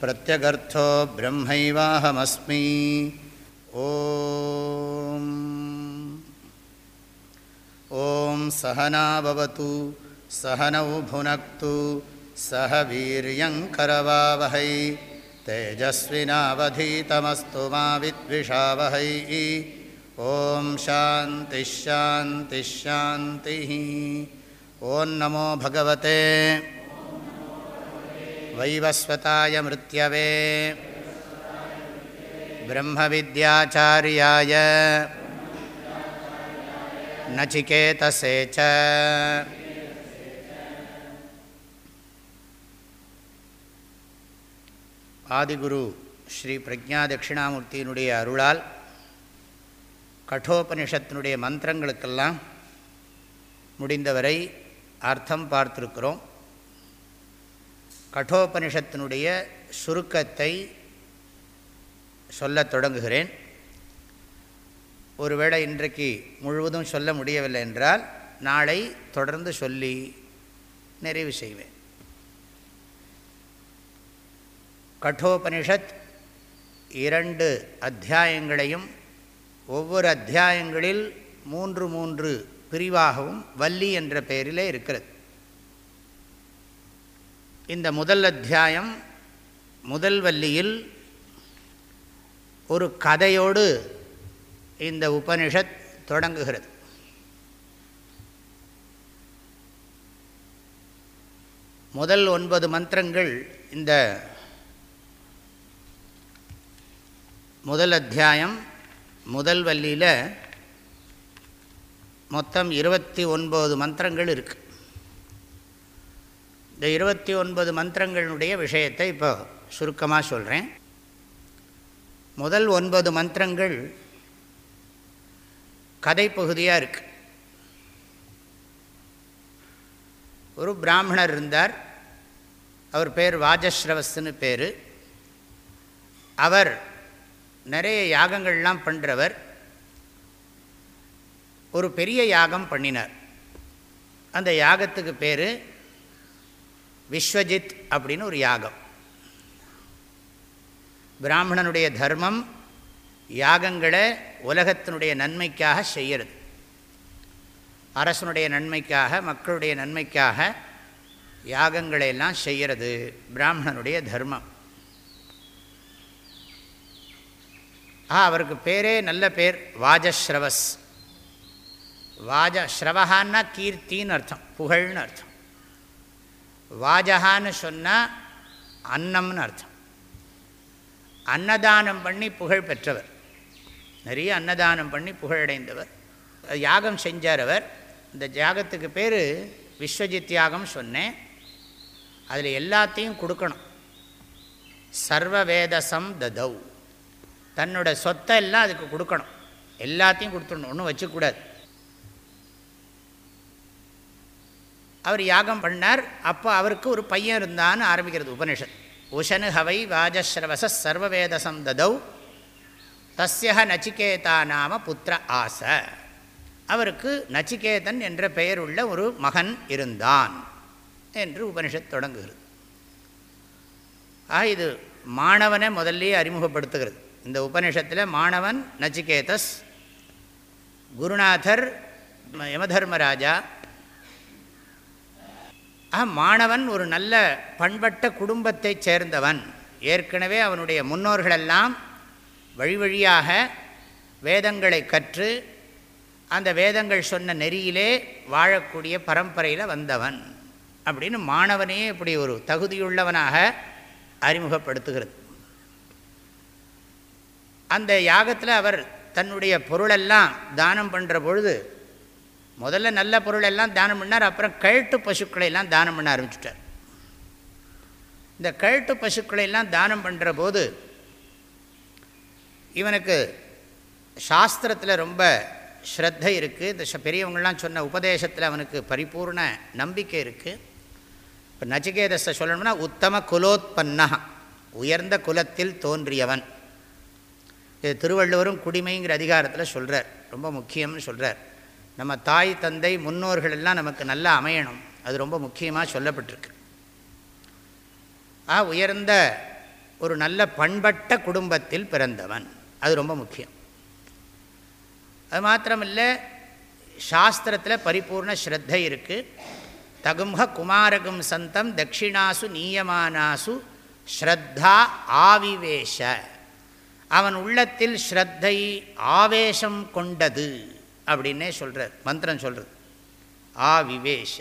प्रत्यगर्थो ब्रह्मैवाहमस्मि। ॐ। ॐ सहनाववतु सहनौ भुनक्तु सह वीर्यङ्करवावहै तेजस्विनावधीतमस्तु मा विद्विषावहै। ॐ शान्तिश्शान्तिश्शान्तिः ॐ नमो भगवते वैवस्वताय मृत्यवे ब्रह्मविद्याचार्याय नचिकेतसे च ஆதிகுரு ஸ்ரீ பிரஜா தட்சிணாமூர்த்தியினுடைய அருளால் கட்டோபனிஷத்தினுடைய மந்திரங்களுக்கெல்லாம் முடிந்தவரை அர்த்தம் பார்த்துருக்கிறோம் கடோபனிஷத்தினுடைய சுருக்கத்தை சொல்லத் தொடங்குகிறேன். ஒருவேளை இன்றைக்கு முழுவதும் சொல்ல முடியவில்லை என்றால் நாளை தொடர்ந்து சொல்லி நிறைவு செய்வேன். கட்டோபனிஷத் இரண்டு அத்தியாயங்களையும் ஒவ்வொரு அத்தியாயங்களில் மூன்று மூன்று பிரிவாகவும் வள்ளி என்ற பெயரிலே இருக்கிறது. இந்த முதல் அத்தியாயம் முதல் வள்ளியில் ஒரு கதையோடு இந்த உபனிஷத் தொடங்குகிறது. முதல் ஒன்பது மந்திரங்கள் இந்த முதல் அத்தியாயம் முதல் வள்ளியில் மொத்தம் இருபத்தி ஒன்பது மந்திரங்கள் இருக்குது இந்த இருபத்தி ஒன்பது மந்திரங்களுடைய விஷயத்தை இப்போ சுருக்கமாக சொல்கிறேன் முதல் ஒன்பது மந்திரங்கள் கதை பகுதியாக இருக்கு. ஒரு பிராமணர் இருந்தார். அவர் பேர் வாஜஸ்ரவஸ்ன்னு பேர். அவர் நிறைய யாகங்கள்லாம் பண்ணுறவர் ஒரு பெரிய யாகம் பண்ணினார். அந்த யாகத்துக்கு பேர் விஸ்வஜித் அப்படின்னு ஒரு யாகம். பிராமணனுடைய தர்மம் யாகங்களை உலகத்தினுடைய நன்மைக்காக செய்கிறது அரசனுடைய நன்மைக்காக மக்களுடைய நன்மைக்காக யாகங்களை எல்லாம் செய்கிறது பிராமணனுடைய தர்மம். ஆ அவருக்கு பேரே நல்ல பேர் வாஜஸ்ரவஸ். வாஜ ஸ்ரவஹான்னா கீர்த்தின்னு அர்த்தம் புகழ்னு அர்த்தம். வாஜகான்னு சொன்னால் அன்னம்னு அர்த்தம். அன்னதானம் பண்ணி புகழ் பெற்றவர். நிறைய அன்னதானம் பண்ணி புகழடைந்தவர் யாகம் செஞ்சார் அவர். இந்த யாகத்துக்கு பேர் விஸ்வஜித் யாகம் சொன்னேன். அதில் எல்லாத்தையும் கொடுக்கணும். சர்வ வேதசம் ததவ் தன்னோட சொத்தை எல்லாம் அதுக்கு கொடுக்கணும். எல்லாத்தையும் கொடுத்துடணும். ஒன்றும் வச்சுக்கூடாது அவர் யாகம் பண்ணார். அப்போ அவருக்கு ஒரு பையன் இருந்தான்னு ஆரம்பிக்கிறது உபனிஷத் உஷனு ஹவை வாஜஸ்ரவச சர்வவேதசம் ததௌ. தஸ்ய நச்சிகேதா நாம புத்திர ஆச. அவருக்கு நச்சிகேதன் என்ற பெயர் உள்ள ஒரு மகன் இருந்தான் என்று உபனிஷத் தொடங்குகிறது. ஆக இது மாணவனை முதல்லையே அறிமுகப்படுத்துகிறது. இந்த உபனிஷத்தில் மாணவன் நச்சிகேதஸ் குருநாதர் யமதர்மராஜா மாணவன் ஒரு நல்ல பண்பட்ட குடும்பத்தைச் சேர்ந்தவன். ஏற்கனவே அவனுடைய முன்னோர்களெல்லாம் வழி வழியாக வேதங்களை கற்று அந்த வேதங்கள் சொன்ன நெறியிலே வாழக்கூடிய பரம்பரையில் வந்தவன். அப்படின்னு மாணவனே இப்படி ஒரு தகுதியுள்ளவனாக அறிமுகப்படுத்துகிறது. அந்த யாகத்தில் அவர் தன்னுடைய பொருளெல்லாம் தானம் பண்ணுற பொழுது முதல்ல நல்ல பொருளெல்லாம் தானம் பண்ணார் அப்புறம் கழட்டு பசுக்களை எல்லாம் தானம் பண்ண ஆரம்பிச்சுட்டார். இந்த கழட்டு பசுக்களை எல்லாம் தானம் பண்ணுற போது இவனுக்கு சாஸ்திரத்தில் ரொம்ப ஸ்ரத்தை இருக்குது இந்த பெரியவங்கள்லாம் சொன்ன உபதேசத்தில் அவனுக்கு பரிபூர்ண நம்பிக்கை இருக்குது இப்போ நச்சிகேதஸை சொல்லணும்னா உத்தம குலோத்பன்னா உயர்ந்த குலத்தில் தோன்றியவன். இது திருவள்ளுவரும் குடிமைங்கிற அதிகாரத்தில் சொல்கிறார் ரொம்ப முக்கியம்னு சொல்கிறார் நம்ம தாய் தந்தை முன்னோர்கள் எல்லாம் நமக்கு நல்லா அமையணும். அது ரொம்ப முக்கியமாக சொல்லப்பட்டிருக்கு. ஆ உயர்ந்த ஒரு நல்ல பண்பட்ட குடும்பத்தில் பிறந்தவன். அது ரொம்ப முக்கியம். அது மாத்திரமில்லை சாஸ்திரத்தில் பரிபூர்ண ஸ்ரத்தை இருக்குது தகும்ஹ குமாரகும் சந்தம் தட்சிணாசு நீயமானாசு ஸ்ரத்தா ஆவிவேஷ. அவன் உள்ளத்தில் ஸ்ரத்தை ஆவேசம் கொண்டது. அப்படின்னே சொல்கிறார் மந்திரம் சொல்கிறது ஆவிவேஷ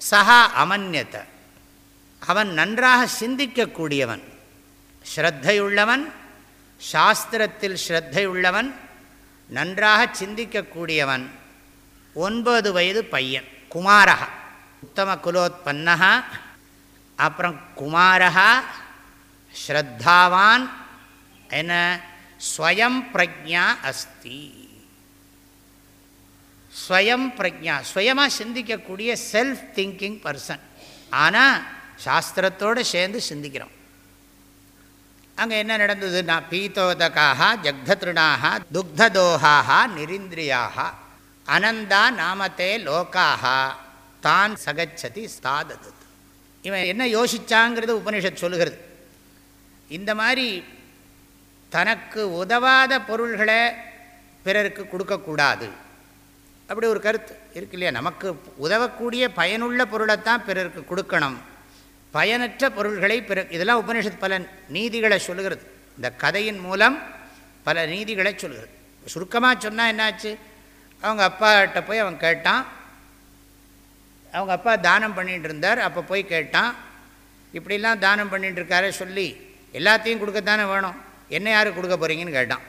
சஹா அமன்யத. அவன் நன்றாக சிந்திக்கக்கூடியவன். ஸ்ரத்தையுள்ளவன் சாஸ்திரத்தில் ஸ்ரத்தையுள்ளவன் நன்றாக சிந்திக்கக்கூடியவன். ஒன்பது வயது பையன் குமாரகா உத்தம குலோத்பன்னகா அப்புறம் குமாரகா ஸ்ரத்தாவான் என்ன? ஸ்வயம் பிரஜா அஸ்தி. ஸ்வயம் பிரஜா ஸ்வயமாக சிந்திக்கக்கூடிய செல்ஃப் திங்கிங் பர்சன் ஆனால் சாஸ்திரத்தோடு சேர்ந்து சிந்திக்கிறோம். அங்கே என்ன நடந்ததுன்னா பீத்தோதகாக ஜக்தத்ருணாக துக்ததோகாக நிரிந்திரியாக அனந்தா நாமத்தே லோக்காக தான் சகச்சதி ஸ்தாதது இவன் என்ன யோசிச்சாங்கிறது உபனிஷத் சொல்லுகிறது. இந்த மாதிரி தனக்கு உதவாத பொருள்களை பிறருக்கு கொடுக்கக்கூடாது. அப்படி ஒரு கருத்து இருக்கு இல்லையா? நமக்கு உதவக்கூடிய பயனுள்ள பொருளைத்தான் பிறருக்கு கொடுக்கணும். பயனற்ற பொருள்களை பிற இதெல்லாம் உபனிஷத் பல நீதிகளை சொல்லுகிறது. இந்த கதையின் மூலம் பல நீதிகளை சொல்கிறது சுருக்கமாக சொன்னால் என்னாச்சு? அவங்க அப்பாட்ட போய் அவன் கேட்டான். அவங்க அப்பா தானம் பண்ணிகிட்டு இருந்தார். அப்போ போய் கேட்டான். இப்படிலாம் தானம் பண்ணிகிட்டு இருக்காரே சொல்லி எல்லாத்தையும் கொடுக்கத்தானே வேணும்? என்ன யாருக்கு கொடுக்க போகிறீங்கன்னு கேட்டான்.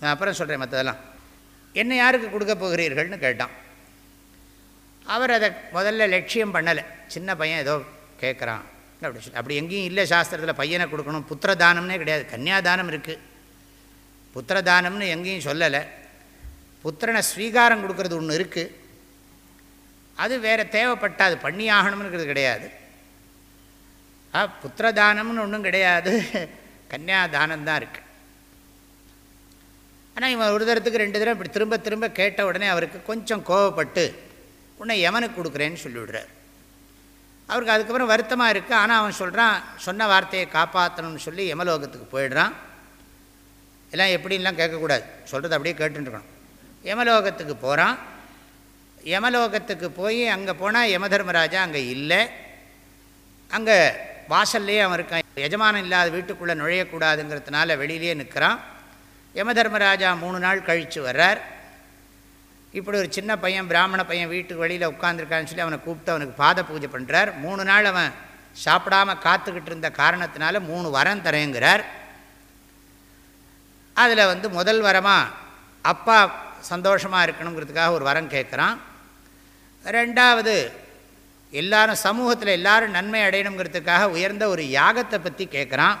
நான் அப்புறம் சொல்கிறேன் மற்றதெல்லாம் என்ன யாருக்கு கொடுக்க போகிறீர்கள்னு கேட்டான். அவர் அதை முதல்ல லட்சியம் பண்ணலை. சின்ன பையன் ஏதோ கேட்குறான் அப்படி சொல்லி அப்படி எங்கேயும் இல்லை சாஸ்திரத்தில் பையனை கொடுக்கணும். புத்திரதானம்னே கிடையாது. கன்னியாதானம் இருக்குது புத்திரதானம்னு எங்கேயும் சொல்லலை. புத்திரனை ஸ்வீகாரம் கொடுக்கறது ஒன்று இருக்குது அது வேறு தேவைப்பட்டாது பண்ணி ஆகணும்னுங்கிறது கிடையாது. ஆ புத்திரதானம்னு ஒன்றும் கிடையாது. கன்னியாதானம் தான் இருக்குது ஆனால் இவன் ஒரு தரத்துக்கு ரெண்டு தரம் இப்படி திரும்ப திரும்ப கேட்ட உடனே அவருக்கு கொஞ்சம் கோவப்பட்டு உன்னை எவனுக்கு கொடுக்குறேன்னு சொல்லிவிடுறார். அவருக்கு அதுக்கப்புறம் வருத்தமாக இருக்குது ஆனால் அவன் சொல்கிறான் சொன்ன வார்த்தையை காப்பாற்றணும்னு சொல்லி யமலோகத்துக்கு போயிடுறான். எல்லாம் எப்படின்லாம் கேட்கக்கூடாது. சொல்கிறது அப்படியே கேட்டுருக்கணும் யமலோகத்துக்கு போகிறான் யமலோகத்துக்கு போய் அங்கே போனால் யமதர்மராஜா அங்கே இல்லை. அங்கே வாசல்லையே அவன் இருக்கான். எஜமானம் இல்லாத வீட்டுக்குள்ளே நுழையக்கூடாதுங்கிறதுனால வெளியிலே நிற்கிறான். யமதர்மராஜா மூணு நாள் கழித்து வர்றார். இப்படி ஒரு சின்ன பையன் பிராமண பையன் வீட்டுக்கு வெளியில் உட்காந்துருக்கான்னு சொல்லி அவனை கூப்பிட்டு அவனுக்கு பாத பூஜை பண்ணுறார் மூணு நாள் அவன் சாப்பிடாமல் காத்துக்கிட்டு இருந்த காரணத்தினால மூணு வரம் தரேங்கிறார். அதில் வந்து முதல் வரமாக அப்பா சந்தோஷமாக இருக்கணுங்கிறதுக்காக ஒரு வரம் கேட்குறான். ரெண்டாவது எல்லாரும் சமூகத்தில் எல்லாரும் நன்மை அடையணுங்கிறதுக்காக உயர்ந்த ஒரு யாகத்தை பற்றி கேட்குறான்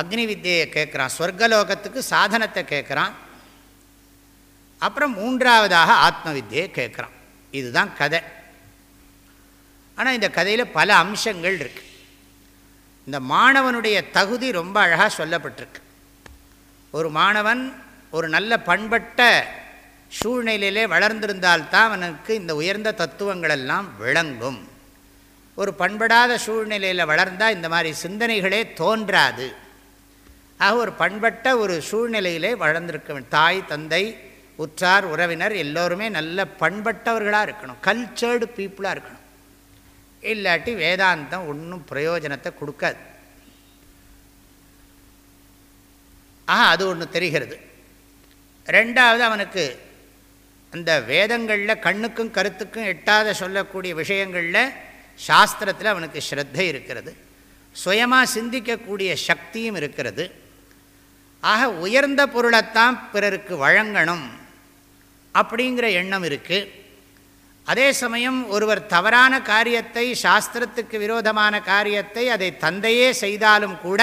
அக்னி வித்தியை கேட்குறான் சொர்க்கலோகத்துக்கு சாதனத்தை கேட்குறான் அப்புறம் மூன்றாவதாக ஆத்ம வித்தியை கேட்குறான் இதுதான் கதை. ஆனால் இந்த கதையில் பல அம்சங்கள் இருக்குது இந்த மாணவனுடைய தகுதி ரொம்ப அழகாக சொல்லப்பட்டிருக்கு. ஒரு மாணவன் ஒரு நல்ல பண்பட்ட சூழ்நிலையிலே வளர்ந்திருந்தால்தான் அவனுக்கு இந்த உயர்ந்த தத்துவங்களெல்லாம் விளங்கும். ஒரு பண்படாத சூழ்நிலையில் வளர்ந்தால் இந்த மாதிரி சிந்தனைகளே தோன்றாது. ஆக ஒரு பண்பட்ட ஒரு சூழ்நிலையிலே வளர்ந்திருக்க தாய் தந்தை உற்றார் உறவினர் எல்லோருமே நல்ல பண்பட்டவர்களாக இருக்கணும். கல்ச்சர்டு பீப்புளாக இருக்கணும். இல்லாட்டி வேதாந்தம் ஒன்றும் பிரயோஜனத்தை கொடுக்காது. ஆஹா அது ஒன்று தெரிகிறது. ரெண்டாவது அவனுக்கு அந்த வேதங்களில் கண்ணுக்கும் கருத்துக்கும் எட்டாத சொல்லக்கூடிய விஷயங்களில் சாஸ்திரத்தில் அவனுக்கு ஸ்ரத்தை இருக்கிறது. சுயமாக சிந்திக்கக்கூடிய சக்தியும் இருக்கிறது. ஆக உயர்ந்த பொருளைத்தான் பிறருக்கு வழங்கணும் அப்படிங்கிற எண்ணம் இருக்குது அதே சமயம் ஒருவர் தவறான காரியத்தை சாஸ்திரத்துக்கு விரோதமான காரியத்தை அதை தந்தையே செய்தாலும் கூட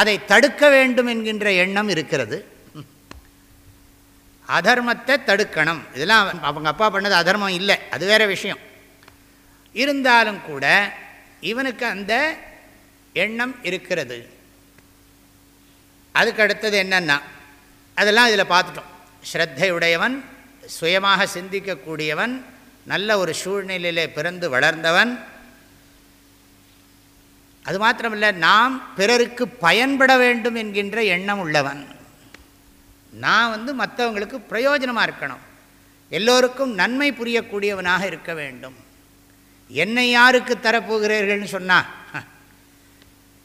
அதை தடுக்க வேண்டும் என்கின்ற எண்ணம் இருக்கிறது. அதர்மத்தை தடுக்கணும். இதெல்லாம் அவங்க அப்பா பண்ணது அதர்மம் இல்லை. அது வேறு விஷயம். இருந்தாலும் கூட இவனுக்கு அந்த எண்ணம் இருக்கிறது. அதுக்கு அடுத்தது என்னன்னா அதெல்லாம் இதில் பார்த்துட்டோம். ஸ்ரத்தையுடையவன் சுயமாக சிந்திக்கக்கூடியவன் நல்ல ஒரு சூழ்நிலையிலே பிறந்து வளர்ந்தவன். அது மாத்திரமில்லை நாம் பிறருக்கு பயன்பட வேண்டும் என்கின்ற எண்ணம் உள்ளவன். நான் வந்து மற்றவங்களுக்கு பிரயோஜனமாக இருக்கணும். எல்லோருக்கும் நன்மை புரியக்கூடியவனாக இருக்க வேண்டும். என்னை யாருக்கு தரப்போகிறீர்கள்னு சொன்னால்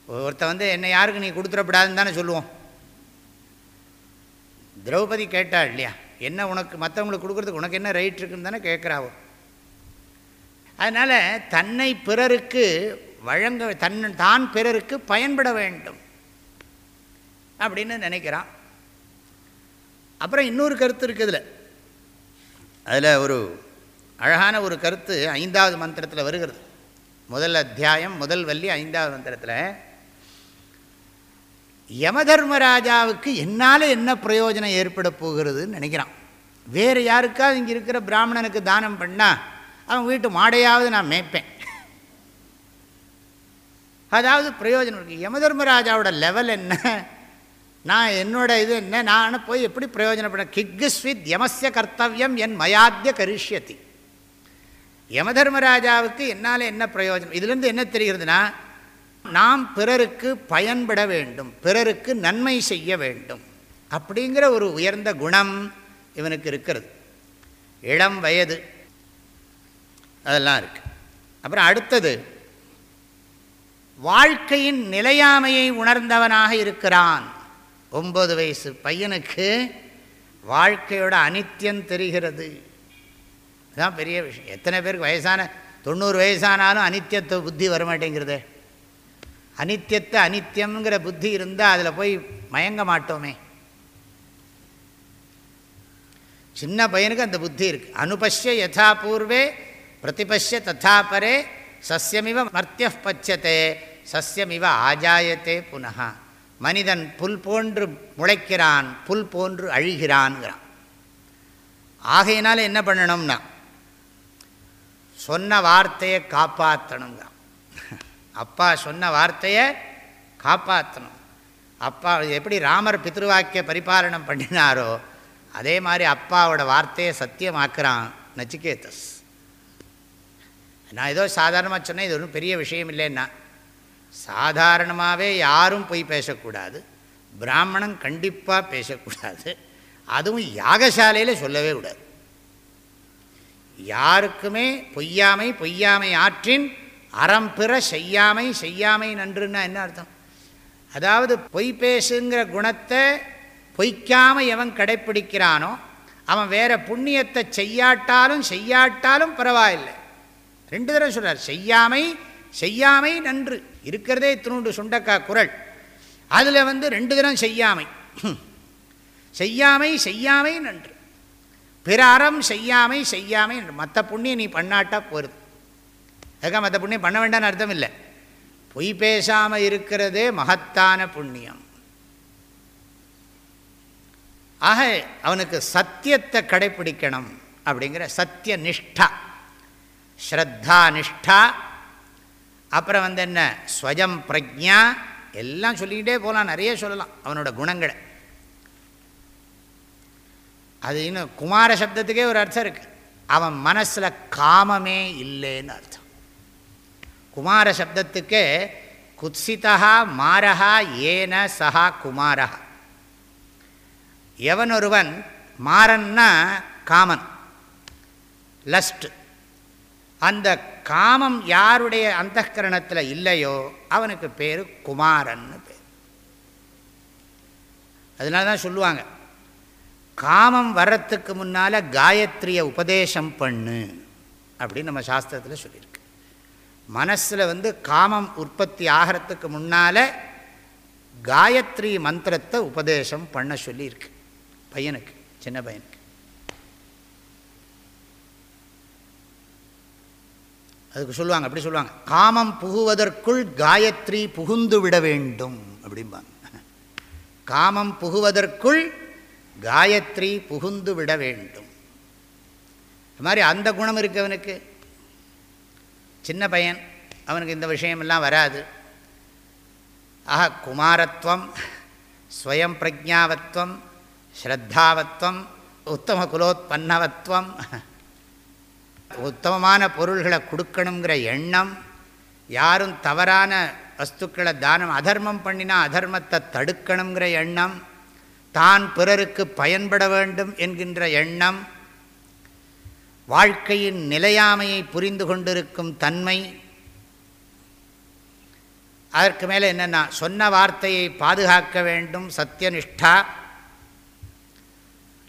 ஒருத்த வந்து என்னை யாருக்கு நீ கொடுத்துடப்படாதுன்னு தானே சொல்லுவோம். திரௌபதி கேட்டாள் இல்லையா என்ன உனக்கு மற்றவங்களுக்கு கொடுக்குறதுக்கு உனக்கு என்ன ரைட் இருக்குன்னு தானே கேட்குறாவோ? அதனால் தன்னை பிறருக்கு வழங்க தன் தான் பிறருக்கு பயன்பட வேண்டும். அப்படின்னு நினைக்கிறான். அப்புறம் இன்னொரு கருத்து இருக்குதுல அதில் ஒரு அழகான ஒரு கருத்து ஐந்தாவது மந்திரத்தில் வருகிறது. முதல் அத்தியாயம் முதல் வள்ளி ஐந்தாவது மந்திரத்தில் யமதர்மராஜாவுக்கு என்னால் என்ன பிரயோஜனம் ஏற்பட போகிறதுன்னு நினைக்கிறான். வேறு யாருக்காவது இங்கே இருக்கிற பிராமணனுக்கு தானம் பண்ணால் அவன் வீட்டு மாடையாவது நான் மேய்ப்பேன். அதாவது பிரயோஜனம் இருக்குது யமதர்மராஜாவோட லெவல் என்ன? நான் என்னோட இது என்ன? நான் போய் எப்படி பிரயோஜனப்பட கிக்குஸ்வித் யமஸ்ய கர்த்தவியம் என் மயாத்திய கரிஷ்யத்தி யமதர்மராஜாவுக்கு என்னால் என்ன பிரயோஜனம்? இதுலேருந்து என்ன தெரிகிறதுனா நாம் பிறருக்கு பயன்பட வேண்டும் பிறருக்கு நன்மை செய்ய வேண்டும் அப்படிங்கிற ஒரு உயர்ந்த குணம் இவனுக்கு இருக்கிறது. இளம் வயது அதெல்லாம் இருக்குது அப்புறம் அடுத்தது வாழ்க்கையின் நிலையாமையை உணர்ந்தவனாக இருக்கிறான். ஒம்பது வயசு பையனுக்கு வாழ்க்கையோட அனித்தியம் தெரிகிறது. இதுதான் பெரிய விஷயம். எத்தனை பேருக்கு வயசான தொண்ணூறு வயசானாலும் அனித்தியத்தை புத்தி வரமாட்டேங்கிறது. அனித்தியத்தை அனித்தியம்ங்கிற புத்தி இருந்தால் அதில் போய் மயங்க மாட்டோமே. சின்ன பையனுக்கு அந்த புத்தி இருக்குது அனுபஷ்ய யதா பூர்வே பிரதிபஷ்ய ததா சசியமிவ மர்த்திய பச்சத்தே சசியமிவ ஆஜாயத்தே புனகா மனிதன் புல் போன்று முளைக்கிறான் புல் போன்று அழிகிறான்ங்கிறான் ஆகையினால் என்ன பண்ணணும்னா சொன்ன வார்த்தையை காப்பாற்றணுங்கிறான் அப்பா சொன்ன வார்த்தையை காப்பாற்றணும் அப்பா எப்படி ராமர் பித்ருவாக்கிய பரிபாலனம் பண்ணினாரோ அதே மாதிரி அப்பாவோட வார்த்தையை சத்தியமாக்குறான் நச்சிகேதஸ். நான் ஏதோ சாதாரணமாக சொன்னேன் இது ஒன்றும் பெரிய விஷயம் இல்லைன்னா. சாதாரணமாகவே யாரும் போய் பேசக்கூடாது. பிராமணன் கண்டிப்பாக பேசக்கூடாது. அதுவும் யாகசாலையில் சொல்லவே கூடாது. யாருக்குமே பொய்யாமை பொய்யாமை ஆற்றின் அறம்பிற செய்யாமை செய்யாமை நன்றுன்னா என்ன அர்த்தம்? அதாவது பொய் பேசுங்கிற குணத்தை பொய்க்காமல் எவன் கடைப்பிடிக்கிறானோ அவன் வேற புண்ணியத்தை செய்யாட்டாலும் செய்யாட்டாலும் பரவாயில்லை. ரெண்டு தடவை சொல்கிறார் செய்யாமை செய்யாமை நன்று. இருக்கிறதே திருண்டு சுண்டக்காய் குரல். அதில் வந்து ரெண்டு தினம் செய்யாமை. செய்யாமை செய்யாமை நன்று. பிற அறம் செய்யாமை செய்யாமை மற்ற புண்ணியம் நீ பண்ணாட்டா போருது அதுக்காக மற்ற புண்ணியம் பண்ண வேண்டாம்னு அர்த்தம் இல்லை. பொய் பேசாமல் இருக்கிறதே மகத்தான புண்ணியம். ஆக அவனுக்கு சத்தியத்தை கடைபிடிக்கணும் அப்படிங்கிற சத்திய நிஷ்டா ஸ்ரத்தா நிஷ்டா அப்புறம் வந்து என்ன? ஸ்வஜம் பிரஜா எல்லாம் சொல்லிக்கிட்டே போகலாம் நிறைய சொல்லலாம். அவனோட குணங்களை. அது இன்னும் குமார சப்தத்துக்கே ஒரு அர்த்தம் இருக்குது அவன் மனசில் காமமே இல்லைன்னு அர்த்தம். குமார சப்தத்துக்கு குத்சிதா மாரஹா ஏன சஹா குமாரஹா. எவன் ஒருவன் மாறன்னா காமன். லஸ்ட் அந்த காமம் யாருடைய அந்தகரணத்தில் இல்லையோ அவனுக்கு பேர் குமாரன்னு பேர். அதனால தான் சொல்லுவாங்க காமம் வர்றதுக்கு முன்னால் காயத்ரியை உபதேசம் பண்ணு அப்படின்னு நம்ம சாஸ்திரத்தில் சொல்லியிருக்கு. மனசில் வந்து காமம் உற்பத்தி ஆகிறதுக்கு முன்னால் காயத்ரி மந்திரத்தை உபதேசம் பண்ண சொல்லியிருக்கு பையனுக்கு சின்ன பையனுக்கு. அதுக்கு சொல்லுவாங்க அப்படி சொல்லுவாங்க. காமம் புகுவதற்குள் காயத்ரி புகுந்து விட வேண்டும் அப்படிம்பாங்க. காமம் புகுவதற்குள் காயத்ரி புகுந்து விட வேண்டும். இது மாதிரி அந்த குணம் இருக்கவனுக்கு சின்ன பையன் அவனுக்கு இந்த விஷயமெல்லாம் வராது. ஆக குமாரத்துவம் ஸ்வயம் பிரஜாவத்வம் ஸ்ரத்தாவத்வம் உத்தம குலோத்பன்னவத்வம் உத்தமமான பொருள்களை கொடுக்கணுங்கிற எண்ணம் யாரும் தவறான வஸ்துக்களை தானம் அதர்மம் பண்ணினா அதர்மத்தை தடுக்கணுங்கிற எண்ணம் தான் பிறருக்கு பயன்பட வேண்டும் என்கின்ற எண்ணம் வாழ்க்கையின் நிலையாமையை புரிந்து கொண்டிருக்கும் தன்மை. அதற்கு மேலே என்னென்னா சொன்ன வார்த்தையை பாதுகாக்க வேண்டும் சத்தியனிஷ்டா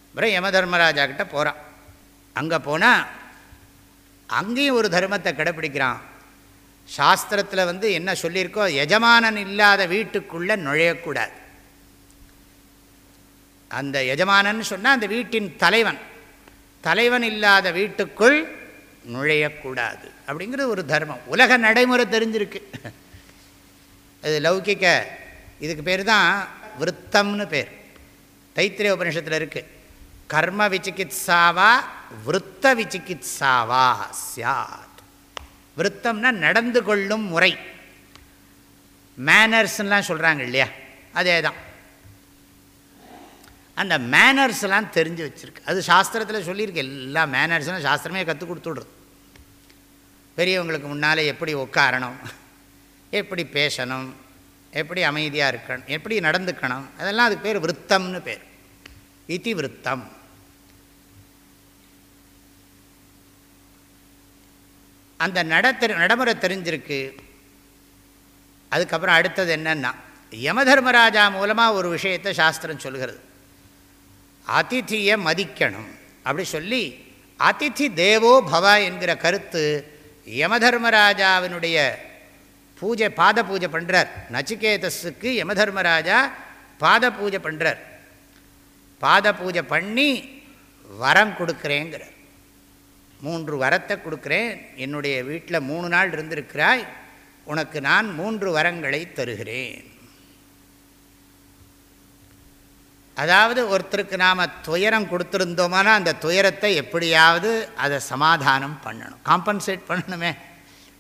அப்புறம் யம தர்மராஜா கிட்ட போகிறான் அங்கே போனால் அங்கேயும் ஒரு தர்மத்தை கடைப்பிடிக்கிறான். சாஸ்திரத்தில் வந்து என்ன சொல்லியிருக்கோ எஜமானன் இல்லாத வீட்டுக்குள்ளே நுழையக்கூடாது. அந்த எஜமானன் சொன்னால் அந்த வீட்டின் தலைவன் தலைவன் இல்லாத வீட்டுக்குள் நுழையக்கூடாது. அப்படிங்கிறது ஒரு தர்மம். உலக நடைமுறை தெரிஞ்சிருக்கு. அது லௌகிக்க இதுக்கு பேர் தான் விருத்தம்னு பேர். தைத்திரிய உபனிஷத்தில் இருக்குது கர்ம விசிகித்சாவா விருத்த விசிகித்சாவா சாத். விருத்தம்னா நடந்து கொள்ளும் முறை. மேனர்ஸ்லாம் சொல்கிறாங்க இல்லையா? அதே தான் அந்த மேனர்ஸ்லாம் தெரிஞ்சு வச்சுருக்கு. அது சாஸ்திரத்தில் சொல்லியிருக்கு. எல்லா மேனர்ஸ்லாம் சாஸ்திரமே கற்றுக் கொடுத்துடுறது பெரியவங்களுக்கு முன்னால் எப்படி உட்காரணும்? எப்படி பேசணும்? எப்படி அமைதியாக இருக்கணும்? எப்படி நடந்துக்கணும்? அதெல்லாம் அதுக்கு பேர் விருத்தம்னு பேர். இதிவருத்தம் அந்த நட நடைமுறை தெரிஞ்சிருக்கு. அதுக்கப்புறம் அடுத்தது என்னன்னா யமதர்மராஜா மூலமாக ஒரு விஷயத்தை சாஸ்திரம் சொல்கிறது. அதிதியை மதிக்கணும். அப்படி சொல்லி அதிதி தேவோ பவ என்கிற கருத்து யமதர்மராஜாவினுடைய பூஜை பாத பூஜை பண்ணுறார் நச்சிகேதஸுக்கு யமதர்மராஜா பாத பூஜை பண்ணுறார் பாத பூஜை பண்ணி வரம் கொடுக்குறேங்கிறார். மூன்று வரத்தை கொடுக்குறேன். என்னுடைய வீட்டில் மூணு நாள் இருந்திருக்கிறாய். உனக்கு நான் மூன்று வரங்களை தருகிறேன். அதாவது ஒருத்தருக்கு நாம் துயரம் கொடுத்துருந்தோமானா அந்த துயரத்தை எப்படியாவது அதை சமாதானம் பண்ணணும். காம்பன்சேட் பண்ணணுமே.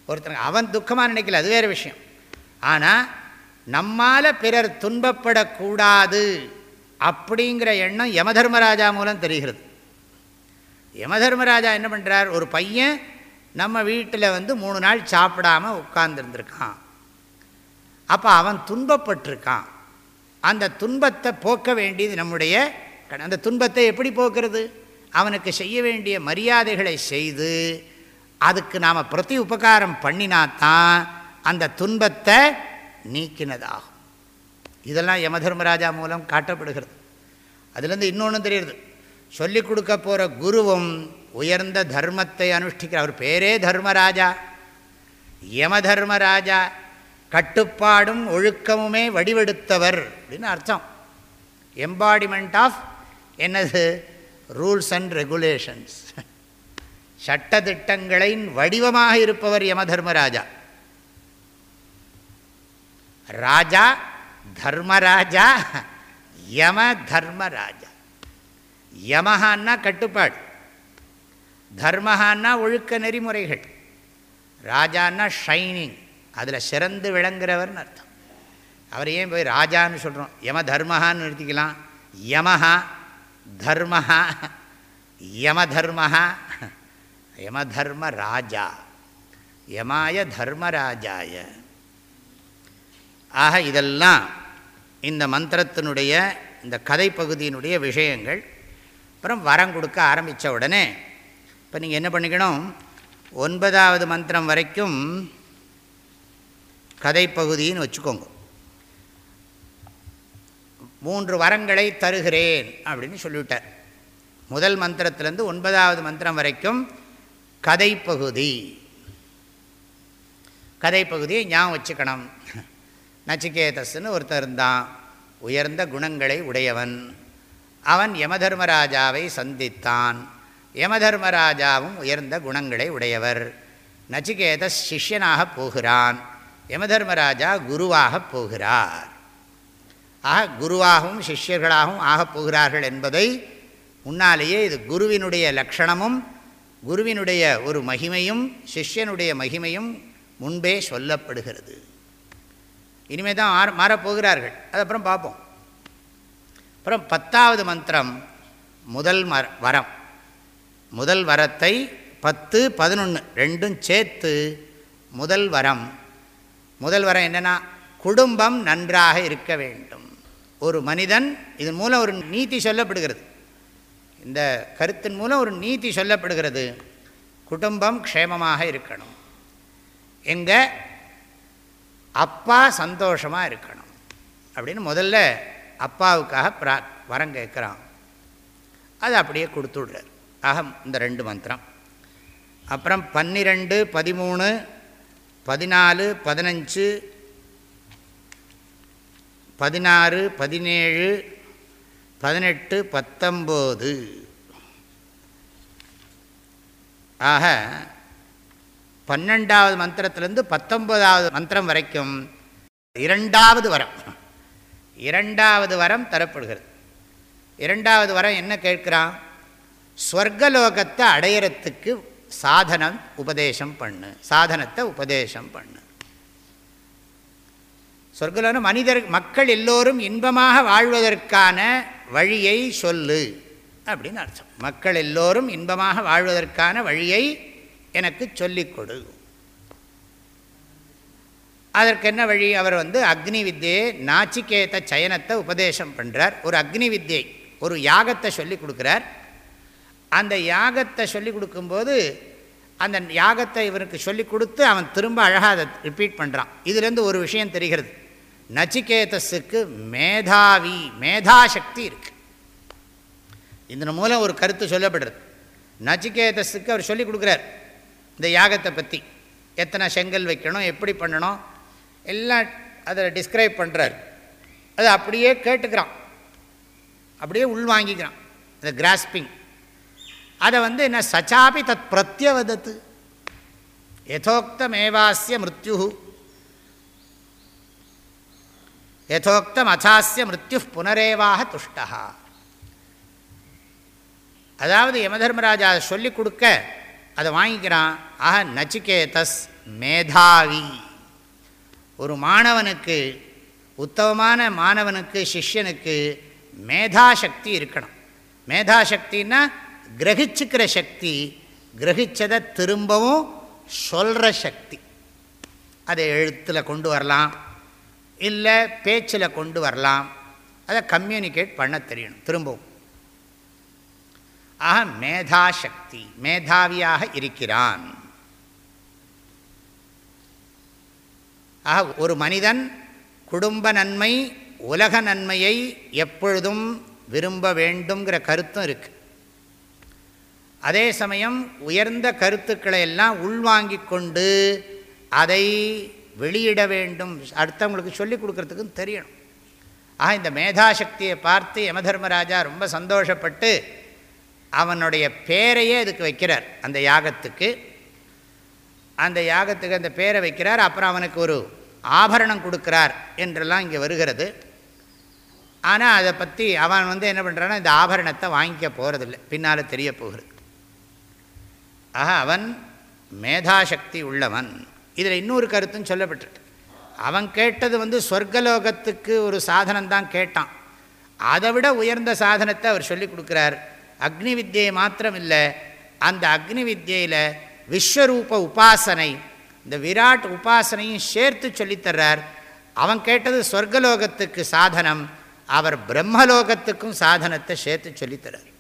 ஒருத்தருக்கு அவன் துக்கமாக நினைக்கல அது வேறு விஷயம். ஆனால் நம்மால் பிறர் துன்பப்படக்கூடாது. அப்படிங்கிற எண்ணம் யமதர்மராஜா மூலம் தெரிகிறது. யமதர்மராஜா என்ன பண்ணுறார் ஒரு பையன் நம்ம வீட்டில் வந்து மூணு நாள் சாப்பிடாம உட்கார்ந்துருந்துருக்கான். அப்போ அவன் துன்பப்பட்டிருக்கான். அந்த துன்பத்தை போக்க வேண்டியது நம்முடைய அந்த துன்பத்தை எப்படி போக்குறது? அவனுக்கு செய்ய வேண்டிய மரியாதைகளை செய்து அதுக்கு நாம் பிரதி உபகாரம் பண்ணினாத்தான் அந்த துன்பத்தை நீக்கினதாகும். இதெல்லாம் யமதர்மராஜா மூலம் காட்டப்படுகிறது. அதுலேருந்து இன்னொன்று தெரியுது சொல்லிக் கொடுக்க போகிற குருவும் உயர்ந்த தர்மத்தை அனுஷ்டிக்கிற அவர் பேரே தர்மராஜா. யமதர்மராஜா கட்டுப்பாடும் ஒழுக்கமுமே வடிவெடுத்தவர் அப்படின்னு அர்த்தம். எம்பாடிமெண்ட் ஆஃப் என்னது? ரூல்ஸ் அண்ட் ரெகுலேஷன்ஸ் சட்டத்திட்டங்களின் வடிவமாக இருப்பவர் யமதர்மராஜா. ராஜா தர்மராஜா யம தர்மராஜா. யமஹான்னா கட்டுப்பாடு. தர்மஹான்னா ஒழுக்க நெறிமுறைகள். ராஜான்னா ஷைனிங் அதில் சிறந்து விளங்குறவர்னு அர்த்தம். அவர் ஏன் போய் ராஜான்னு சொல்கிறோம் யம தர்மஹான்னு நிறுத்திக்கலாம். யமஹா தர்மஹா யம தர்மஹா யமதர்ம ராஜா யமாய தர்மராஜாய. ஆக இதெல்லாம் இந்த மந்திரத்தினுடைய இந்த கதை பகுதியினுடைய விஷயங்கள் அப்புறம் வரம் கொடுக்க ஆரம்பித்த உடனே இப்போ நீங்கள் என்ன பண்ணிக்கணும்? ஒன்பதாவது மந்திரம் வரைக்கும் கதைப்பகுதின்னு வச்சுக்கோங்க. மூன்று வரங்களை தருகிறேன் அப்படின்னு சொல்லிவிட்டார். முதல் மந்திரத்திலேருந்து ஒன்பதாவது மந்திரம் வரைக்கும் கதைப்பகுதி. கதைப்பகுதியை ஞாபகம் வச்சுக்கணும். நச்சிகேதஸ்ன்னு ஒருத்தர் இருந்தான். உயர்ந்த குணங்களை உடையவன். அவன் யமதர்மராஜாவை சந்தித்தான். யமதர்மராஜாவும் உயர்ந்த குணங்களை உடையவர். நச்சிகேதஸ் சிஷ்யனாக போகிறான். யமதர்மராஜா குருவாக போகிறார். ஆக குருவாகவும் சிஷ்யர்களாகவும் ஆகப் போகிறார்கள் என்பதை முன்னாலேயே இது குருவினுடைய லக்ஷணமும் குருவினுடைய ஒரு மகிமையும் சிஷ்யனுடைய மகிமையும் முன்பே சொல்லப்படுகிறது. இனிமேல் தான் ஆற மாறப்போகிறார்கள் அது அப்புறம் பார்ப்போம் அப்புறம் பத்தாவது மந்திரம் முதல் மர வரம். முதல் வரத்தை பத்து பதினொன்று ரெண்டும் சேர்த்து முதல் வரம். முதல் வரம் என்னென்னா குடும்பம் நன்றாக இருக்க வேண்டும். ஒரு மனிதன் இதன் மூலம் ஒரு நீதி சொல்லப்படுகிறது. இந்த கருத்தின் மூலம் ஒரு நீதி சொல்லப்படுகிறது. குடும்பம் க்ஷேமமாக இருக்கணும். எங்கள் அப்பா சந்தோஷமாக இருக்கணும். அப்படின்னு முதல்ல அப்பாவுக்காக ப்ரா வரம் கேட்குறான். அது அப்படியே கொடுத்துடுறார். அகம் இந்த ரெண்டு மந்திரம். அப்புறம் பன்னிரெண்டு பதிமூணு பதினாலு பதினஞ்சு பதினாறு பதினேழு பதினெட்டு பத்தொம்போது. ஆக பன்னெண்டாவது மந்திரத்திலேருந்து பத்தொன்பதாவது மந்திரம் வரைக்கும் இரண்டாவது வரம். இரண்டாவது வரம் தரப்படுகிறது. இரண்டாவது வரம் என்ன கேட்குறான் ஸ்வர்கலோகத்தை அடையிறத்துக்கு சாதனம் உபதேசம் பண்ணு. சாதனத்தை உபதேசம் பண்ணு. சொர்க்கலோகம் மனிதர் மக்கள் எல்லோரும் இன்பமாக வாழ்வதற்கான வழியை சொல்லு. அப்படின்னு அர்த்தம். மக்கள் எல்லோரும் இன்பமாக வாழ்வதற்கான வழியை எனக்கு சொல்லிக் கொடு அதற்கு என்ன வழி? அவர் வந்து அக்னி வித்தியை நாச்சிக்கேத சயனத்தை உபதேசம் பண்ணுறார் ஒரு அக்னி வித்தியை ஒரு யாகத்தை சொல்லி கொடுக்குறார். அந்த யாகத்தை சொல்லி கொடுக்கும்போது அந்த யாகத்தை இவனுக்கு சொல்லி கொடுத்து அவன் திரும்ப அழகாக அதை ரிப்பீட் பண்ணுறான் இதுலேருந்து ஒரு விஷயம் தெரிகிறது. நச்சிகேதஸுக்கு மேதாவி மேதாசக்தி இருக்கு. இதன் மூலம் ஒரு கருத்து சொல்லப்படுறது. நச்சிகேதஸுக்கு அவர் சொல்லி கொடுக்குறார். இந்த யாகத்தை பற்றி எத்தனை செங்கல் வைக்கணும் எப்படி பண்ணணும் எல்லாம் அதை டிஸ்கிரைப் பண்ணுறார் அது அப்படியே கேட்டுக்கிறான். அப்படியே உள்வாங்கிக்கிறான் இந்த கிராஸ்பிங் அதை வந்து என்ன சச்சாபி தத் பிரத்யவதத்து. யதோக்தமேவாஸ்ய மிருத்யு யதோக்தம் அச்சாஸ்ய மிருத்யு புனரேவாக துஷ்டா அதாவது யமதர்மராஜா சொல்லி சொல்லிக் கொடுக்க அதை வாங்கிக்கிறான். ஆக நச்சிகேதஸ் மேதாவி. ஒரு மாணவனுக்கு உத்தமமான மாணவனுக்கு சிஷ்யனுக்கு மேதாசக்தி இருக்கணும். மேதாசக்தின்னா கிரகிச்சுக்கிற சக்தி கிரகிச்சதை திரும்பவும் சொல்கிற சக்தி. அதை எழுத்தில் கொண்டு வரலாம். இல்லை பேச்சில் கொண்டு வரலாம். அதை கம்யூனிகேட் பண்ண தெரியணும் திரும்பவும். ஆக மேதாசக்தி மேதாவியாக இருக்கிறான். ஆக ஒரு மனிதன் குடும்ப நன்மை உலக நன்மையை எப்பொழுதும் விரும்ப வேண்டுங்கிற கருத்தும் இருக்குது அதே சமயம் உயர்ந்த கருத்துக்களை எல்லாம் உள்வாங்கி கொண்டு அதை வெளியிட வேண்டும். அடுத்தவங்களுக்கு சொல்லிக் கொடுக்கறதுக்கும் தெரியணும். ஆக இந்த மேதாசக்தியை பார்த்து யமதர்மராஜா ரொம்ப சந்தோஷப்பட்டு அவனுடைய பேரையே இதுக்கு வைக்கிறார். அந்த யாகத்துக்கு. அந்த யாகத்துக்கு அந்த பேரை வைக்கிறார். அப்புறம் அவனுக்கு ஒரு ஆபரணம் கொடுக்குறார் என்றெல்லாம் இங்கே வருகிறது. ஆனால் அதை பற்றி அவன் வந்து என்ன பண்ணுறான்னா இந்த ஆபரணத்தை வாங்கிக்க போகிறதில்லை பின்னால் தெரிய போகிறது. ஆக அவன் மேதாசக்தி உள்ளவன். இதில் இன்னொரு கருத்தும் சொல்லப்பட்டிருக்கு. அவன் கேட்டது வந்து சொர்க்கலோகத்துக்கு ஒரு சாதனம் தான் கேட்டான். அதை விட உயர்ந்த சாதனத்தை அவர் சொல்லி கொடுக்குறார். அக்னி வித்தியை மாத்திரம் இல்லை அந்த அக்னி வித்தியில் விஸ்வரூப உபாசனை இந்த விராட் உபாசனையும் சேர்த்து சொல்லித்தர்றார் அவன் கேட்டது சொர்க்கலோகத்துக்கு சாதனம் அவர் பிரம்மலோகத்துக்கும் சாதனத்தை சேர்த்து சொல்லித்தர்றார்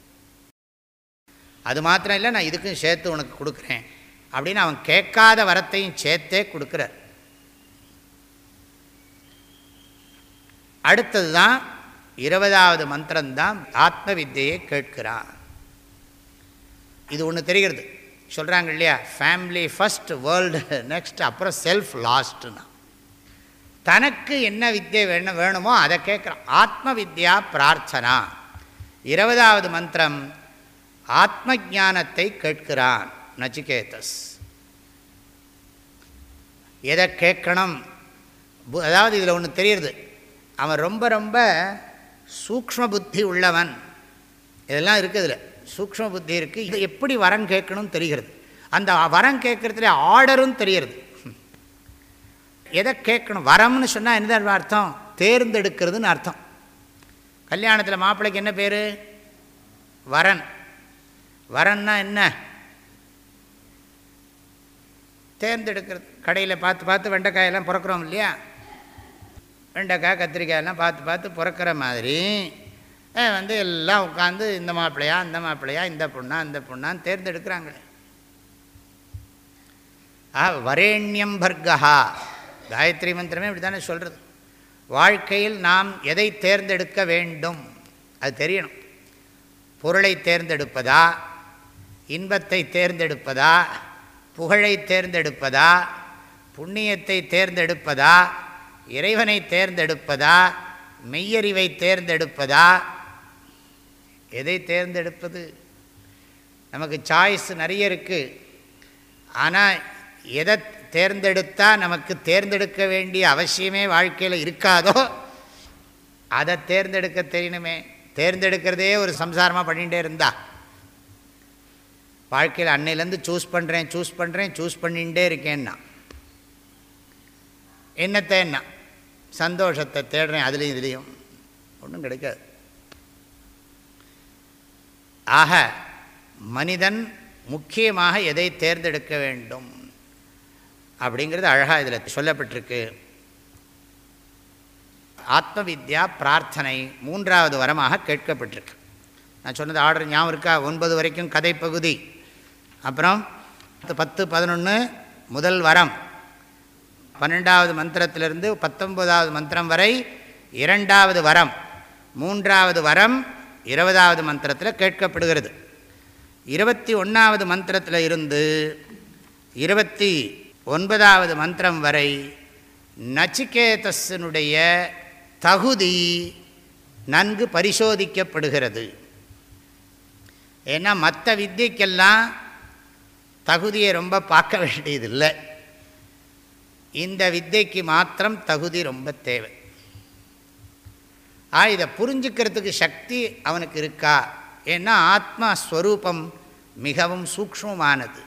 அது மாத்திரம் இல்லை நான் இதுக்கும் சேர்த்து உனக்கு கொடுக்குறேன் அப்படின்னு அவன் கேட்காத வரத்தையும் சேர்த்தே கொடுக்குறார். அடுத்தது தான் இருபதாவது மந்திரம்தான் ஆத்ம வித்தியை கேட்கிறான். இது ஒன்று தெரிகிறது. சொல்கிறாங்க இல்லையா? ஃபேமிலி ஃபஸ்ட் வேர்ல்டு நெக்ஸ்ட் அப்புறம் செல்ஃப் லாஸ்ட்னா தனக்கு என்ன வித்தியை வேணும் வேணுமோ அதை கேட்குறான். ஆத்ம வித்யா பிரார்த்தனா. இருபதாவது மந்திரம் ஆத்ம ஜானத்தை கேட்கிறான். நச்சிகேதஸ். எதை கேட்கணும்? அதாவது இதில் ஒன்று தெரியுது அவன் ரொம்ப ரொம்ப சூக்ம புத்தி உள்ளவன் இதெல்லாம் இருக்குதுல சூக்ம புத்தி இருக்குது இது எப்படி வரம் கேட்கணும்னு தெரிகிறது. அந்த வரம் கேட்குறதுல ஆர்டரும் தெரிகிறது. எதை கேட்கணும்? வரம்னு சொன்னால் என்ன அர்த்தம்? தேர்ந்தெடுக்கிறதுன்னு அர்த்தம். கல்யாணத்தில் மாப்பிள்ளைக்கு என்ன பேர்? வரன். வரன்னா என்ன? தேர்ந்தெடுக்கிறது. கடையில் பார்த்து பார்த்து வெண்டைக்காயெல்லாம் பிறக்கிறோம் இல்லையா? வெண்டைக்காய் கத்திரிக்காயெல்லாம் பார்த்து பார்த்து பிறக்கிற மாதிரி வந்து எல்லாம் உட்காந்து இந்த மாப்பிள்ளையா அந்த மாப்பிள்ளையா இந்த பொண்ணா இந்த பொண்ணான்னு தேர்ந்தெடுக்கிறாங்களே ஆ வரேண்யம் பர்கஹா. காயத்ரி மந்திரமே இப்படி தானே சொல்கிறது வாழ்க்கையில் நாம் எதை தேர்ந்தெடுக்க வேண்டும்? அது தெரியணும். பொருளை தேர்ந்தெடுப்பதா? இன்பத்தை தேர்ந்தெடுப்பதா? புகழை தேர்ந்தெடுப்பதா? புண்ணியத்தை தேர்ந்தெடுப்பதா? இறைவனை தேர்ந்தெடுப்பதா? மெய்யறிவை தேர்ந்தெடுப்பதா? எதை தேர்ந்தெடுப்பது? நமக்கு சாய்ஸ் நிறைய இருக்குது ஆனால் எதை தேர்ந்தெடுத்தால் நமக்கு தேர்ந்தெடுக்க வேண்டிய அவசியமே வாழ்க்கையில் இருக்காதோ அதை தேர்ந்தெடுக்க தெரியணுமே. தேர்ந்தெடுக்கிறதே ஒரு சம்சாரமாக பண்ணிகிட்டே இருந்தா. வாழ்க்கையில் அன்னையிலேருந்து சூஸ் பண்ணுறேன் சூஸ் பண்ணுறேன் சூஸ் பண்ணிகிட்டே இருக்கேன்னா. என்னத்தை என்ன சந்தோஷத்தை தேடுறேன் அதுலேயும் இதுலேயும். ஒன்றும் கிடைக்காது. ஆக மனிதன் முக்கியமாக எதை தேர்ந்தெடுக்க வேண்டும்? அப்படிங்கிறது அழகாக இதில் சொல்லப்பட்டிருக்கு. ஆத்ம வித்யா பிரார்த்தனை மூன்றாவது வரமாக கேட்கப்பட்டிருக்கு. நான் சொன்னது ஆர்டர் ஞாபகம் இருக்கா? ஒன்பது வரைக்கும் கதைப்பகுதி. அப்புறம் பத்து பதினொன்று முதல் வரம். பன்னெண்டாவது மந்திரத்திலிருந்து பத்தொன்பதாவது மந்திரம் வரை இரண்டாவது வரம் மூன்றாவது வரம் இருபதாவது மந்திரத்தில் கேட்கப்படுகிறது. இருபத்தி ஒன்றாவது மந்திரத்தில் இருந்து இருபத்தி ஒன்பதாவது மந்திரம் வரை நச்சிகேதஸனுடைய தகுதி நன்கு பரிசோதிக்கப்படுகிறது. ஏன்னா மற்ற வித்தியக்கெல்லாம் தகுதியை ரொம்ப பார்க்க வேண்டியதில்லை. இந்த வித்தைக்கு மாத்திரம் தகுதி ரொம்ப தேவை. ஆ இதை புரிஞ்சுக்கிறதுக்கு சக்தி அவனுக்கு இருக்கா? ஏன்னா ஆத்மா ஸ்வரூபம் மிகவும் சூக்ஷ்மமானது.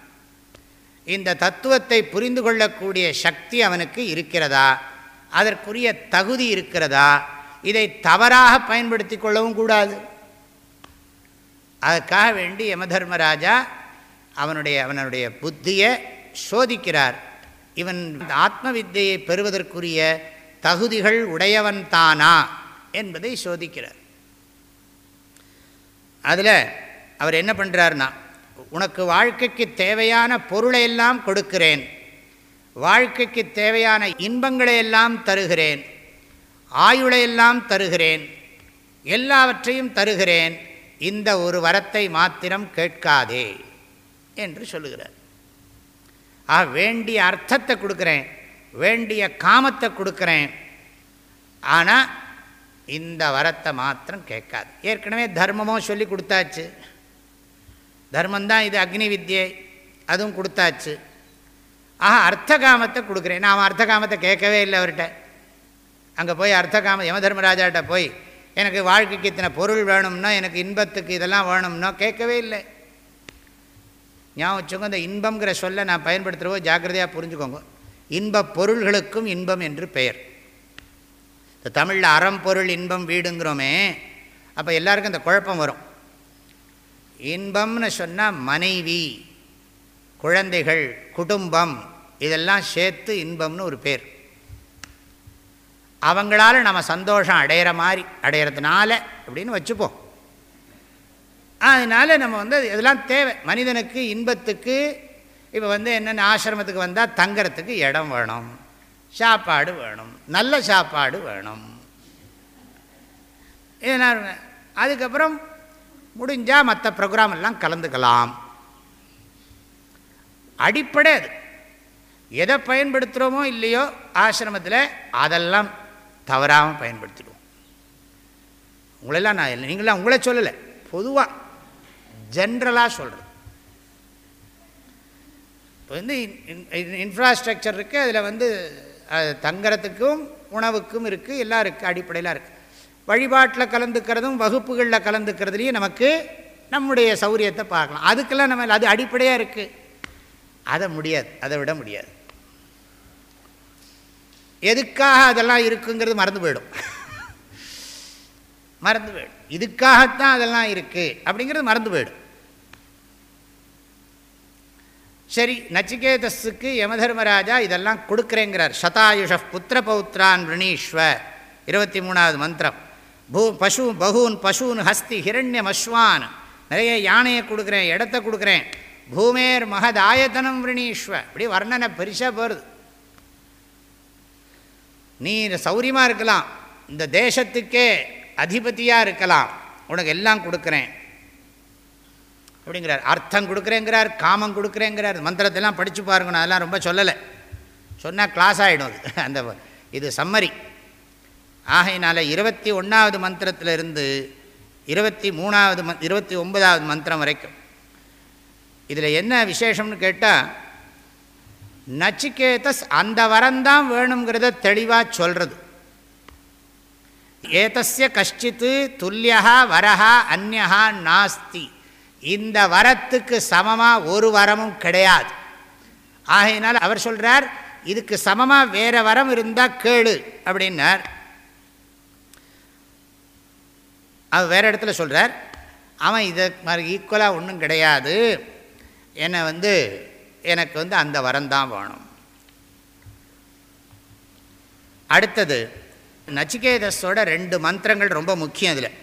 இந்த தத்துவத்தை புரிந்து கொள்ளக்கூடிய சக்தி அவனுக்கு இருக்கிறதா? அதற்குரிய தகுதி இருக்கிறதா? இதை தவறாக பயன்படுத்தி கொள்ளவும் கூடாது. அதுக்காக வேண்டி யமதர்மராஜா அவனுடைய அவனுடைய புத்தியை சோதிக்கிறார். இவன் ஆத்ம வித்தியை பெறுவதற்குரிய தகுதிகள் உடையவன் தானா என்பதை சோதிக்கிறார். அதில் அவர் என்ன பண்ணுறாருனா உனக்கு வாழ்க்கைக்கு தேவையான பொருளை எல்லாம் கொடுக்கிறேன். வாழ்க்கைக்கு தேவையான இன்பங்களை எல்லாம் தருகிறேன். ஆயுளை எல்லாம் தருகிறேன். எல்லாவற்றையும் தருகிறேன். இந்த ஒரு வரத்தை மாத்திரம் கேட்காதே என்று சொல்லுகிறார். ஆ வேண்டிய அர்த்தத்தை கொடுக்குறேன். வேண்டிய காமத்தை கொடுக்குறேன். ஆனால் இந்த வரத்தை மாத்திரம் கேட்காது. ஏற்கனவே தர்மமும் சொல்லி கொடுத்தாச்சு. தர்மந்தான் இது அக்னி வித்தியை அதுவும் கொடுத்தாச்சு. ஆஹா அர்த்த காமத்தை கொடுக்குறேன். நான் அர்த்த காமத்தை கேட்கவே இல்லை அவர்கிட்ட. அங்கே போய் அர்த்த காம யம தர்மராஜாட்ட போய் எனக்கு வாழ்க்கைக்கு இத்தனை பொருள் வேணும்னா எனக்கு இன்பத்துக்கு இதெல்லாம் வேணும்னா கேட்கவே இல்லை. ஞாபகம் வச்சுக்கோங்க இந்த இன்பங்கிற சொல்ல நான் பயன்படுத்துகிறவோ ஜாக்கிரதையாக புரிஞ்சுக்கோங்க. இன்ப பொருள்களுக்கும் இன்பம் என்று பெயர். இந்த தமிழில் அறம்பொருள் இன்பம் வீடுங்கிறோமே அப்போ எல்லாருக்கும் இந்த குழப்பம் வரும். இன்பம்னு சொன்னால் மனைவி குழந்தைகள் குடும்பம் இதெல்லாம் சேர்த்து இன்பம்னு ஒரு பேர். அவங்களால நம்ம சந்தோஷம் அடையிற மாதிரி அடையிறதுனால அப்படின்னு வச்சுப்போம். அதனால் நம்ம வந்து இதெல்லாம் தேவை. மனிதனுக்கு இன்பத்துக்கு இப்போ வந்து என்னென்ன ஆசிரமத்துக்கு வந்தால் தங்கிறதுக்கு இடம் வேணும். சாப்பாடு வேணும். நல்ல சாப்பாடு வேணும். இதனால் அதுக்கப்புறம் முடிஞ்சால் மற்ற ப்ரோக்ராம் எல்லாம் கலந்துக்கலாம். அடிப்படை அது. எதை பயன்படுத்துகிறோமோ இல்லையோ ஆசிரமத்தில் அதெல்லாம் தவறாமல் பயன்படுத்திடுவோம். உங்களெல்லாம் நான் இல்லை நீங்களாம் உங்களே சொல்லலை. பொதுவாக ஜென்ரலாக சொல்கிறது இப்போ வந்து இன்ஃப்ராஸ்ட்ரக்சர் இருக்குது அதில் வந்து அது தங்குறதுக்கும் உணவுக்கும் இருக்குது எல்லாம் இருக்குது அடிப்படையில் இருக்குது வழிபாட்டில் கலந்துக்கிறதும் வகுப்புகளில் கலந்துக்கிறதுலையும் நமக்கு நம்முடைய சௌரியத்தை பார்க்கலாம். அதுக்கெல்லாம் நம்ம அது அடிப்படையாக இருக்குது அதை முடியாது அதை விட முடியாது. எதுக்காக அதெல்லாம் இருக்குங்கிறது மறந்து போயிடும். மறந்து போயிடும். இதுக்காகத்தான் அதெல்லாம் இருக்குது அப்படிங்கிறது மறந்து போயிடும். சரி நச்சிகேதஸுக்கு யமதர்மராஜா இதெல்லாம் கொடுக்குறேங்கிறார். சதாயுஷ புத்திர பௌத்ரான் விரணீஸ்வ இருபத்தி மூணாவது மந்திரம். பூ பசு பகூன் பசூன் ஹஸ்தி ஹிரண்யம் அஸ்வான். நிறைய யானையை கொடுக்குறேன் இடத்த கொடுக்குறேன். பூமேர் மகதாயத்தனம் விரணீஸ்வ இப்படி வர்ணனை பெருசாக போகிறது நீ சௌரியமாக இருக்கலாம். இந்த தேசத்துக்கே அதிபதியாக இருக்கலாம். உனக்கு எல்லாம் கொடுக்குறேன். அப்படிங்கிறார். அர்த்தம் கொடுக்குறேங்கிறார் காமம் கொடுக்குறேங்கிறார். மந்திரத்தெல்லாம் படித்து பாருங்க நான் அதெல்லாம் ரொம்ப சொல்லலை. சொன்னால் கிளாஸ் ஆகிடும் அது. அந்த இது சம்மரி ஆகையினால இருபத்தி ஒன்றாவது மந்திரத்திலிருந்து இருபத்தி மூணாவது ம இருபத்தி ஒன்பதாவது மந்திரம் வரைக்கும். இதில் என்ன விசேஷம்னு கேட்டால் நச்சிகேதஸ் அந்த வரந்தான் வேணுங்கிறத தெளிவாக சொல்கிறது ஏதஸ்ய கஷ்டித்து துல்லியா வரஹா அந்நகா நாஸ்தி. இந்த வரத்துக்கு சமமாக ஒரு வரமும் கிடையாது. ஆகையினால் அவர் சொல்கிறார் இதுக்கு சமமாக வேறு வரம் இருந்தால் கேளு அப்படின்னார். அவர் வேறு இடத்துல சொல்கிறார் அவன் இதை மாதிரி ஈக்குவலாக ஒன்றும் கிடையாது. என்னை வந்து எனக்கு வந்து அந்த வரம்தான் வேணும். அடுத்தது நச்சிகேதஸோட ரெண்டு மந்திரங்கள் ரொம்ப முக்கியம் அதில்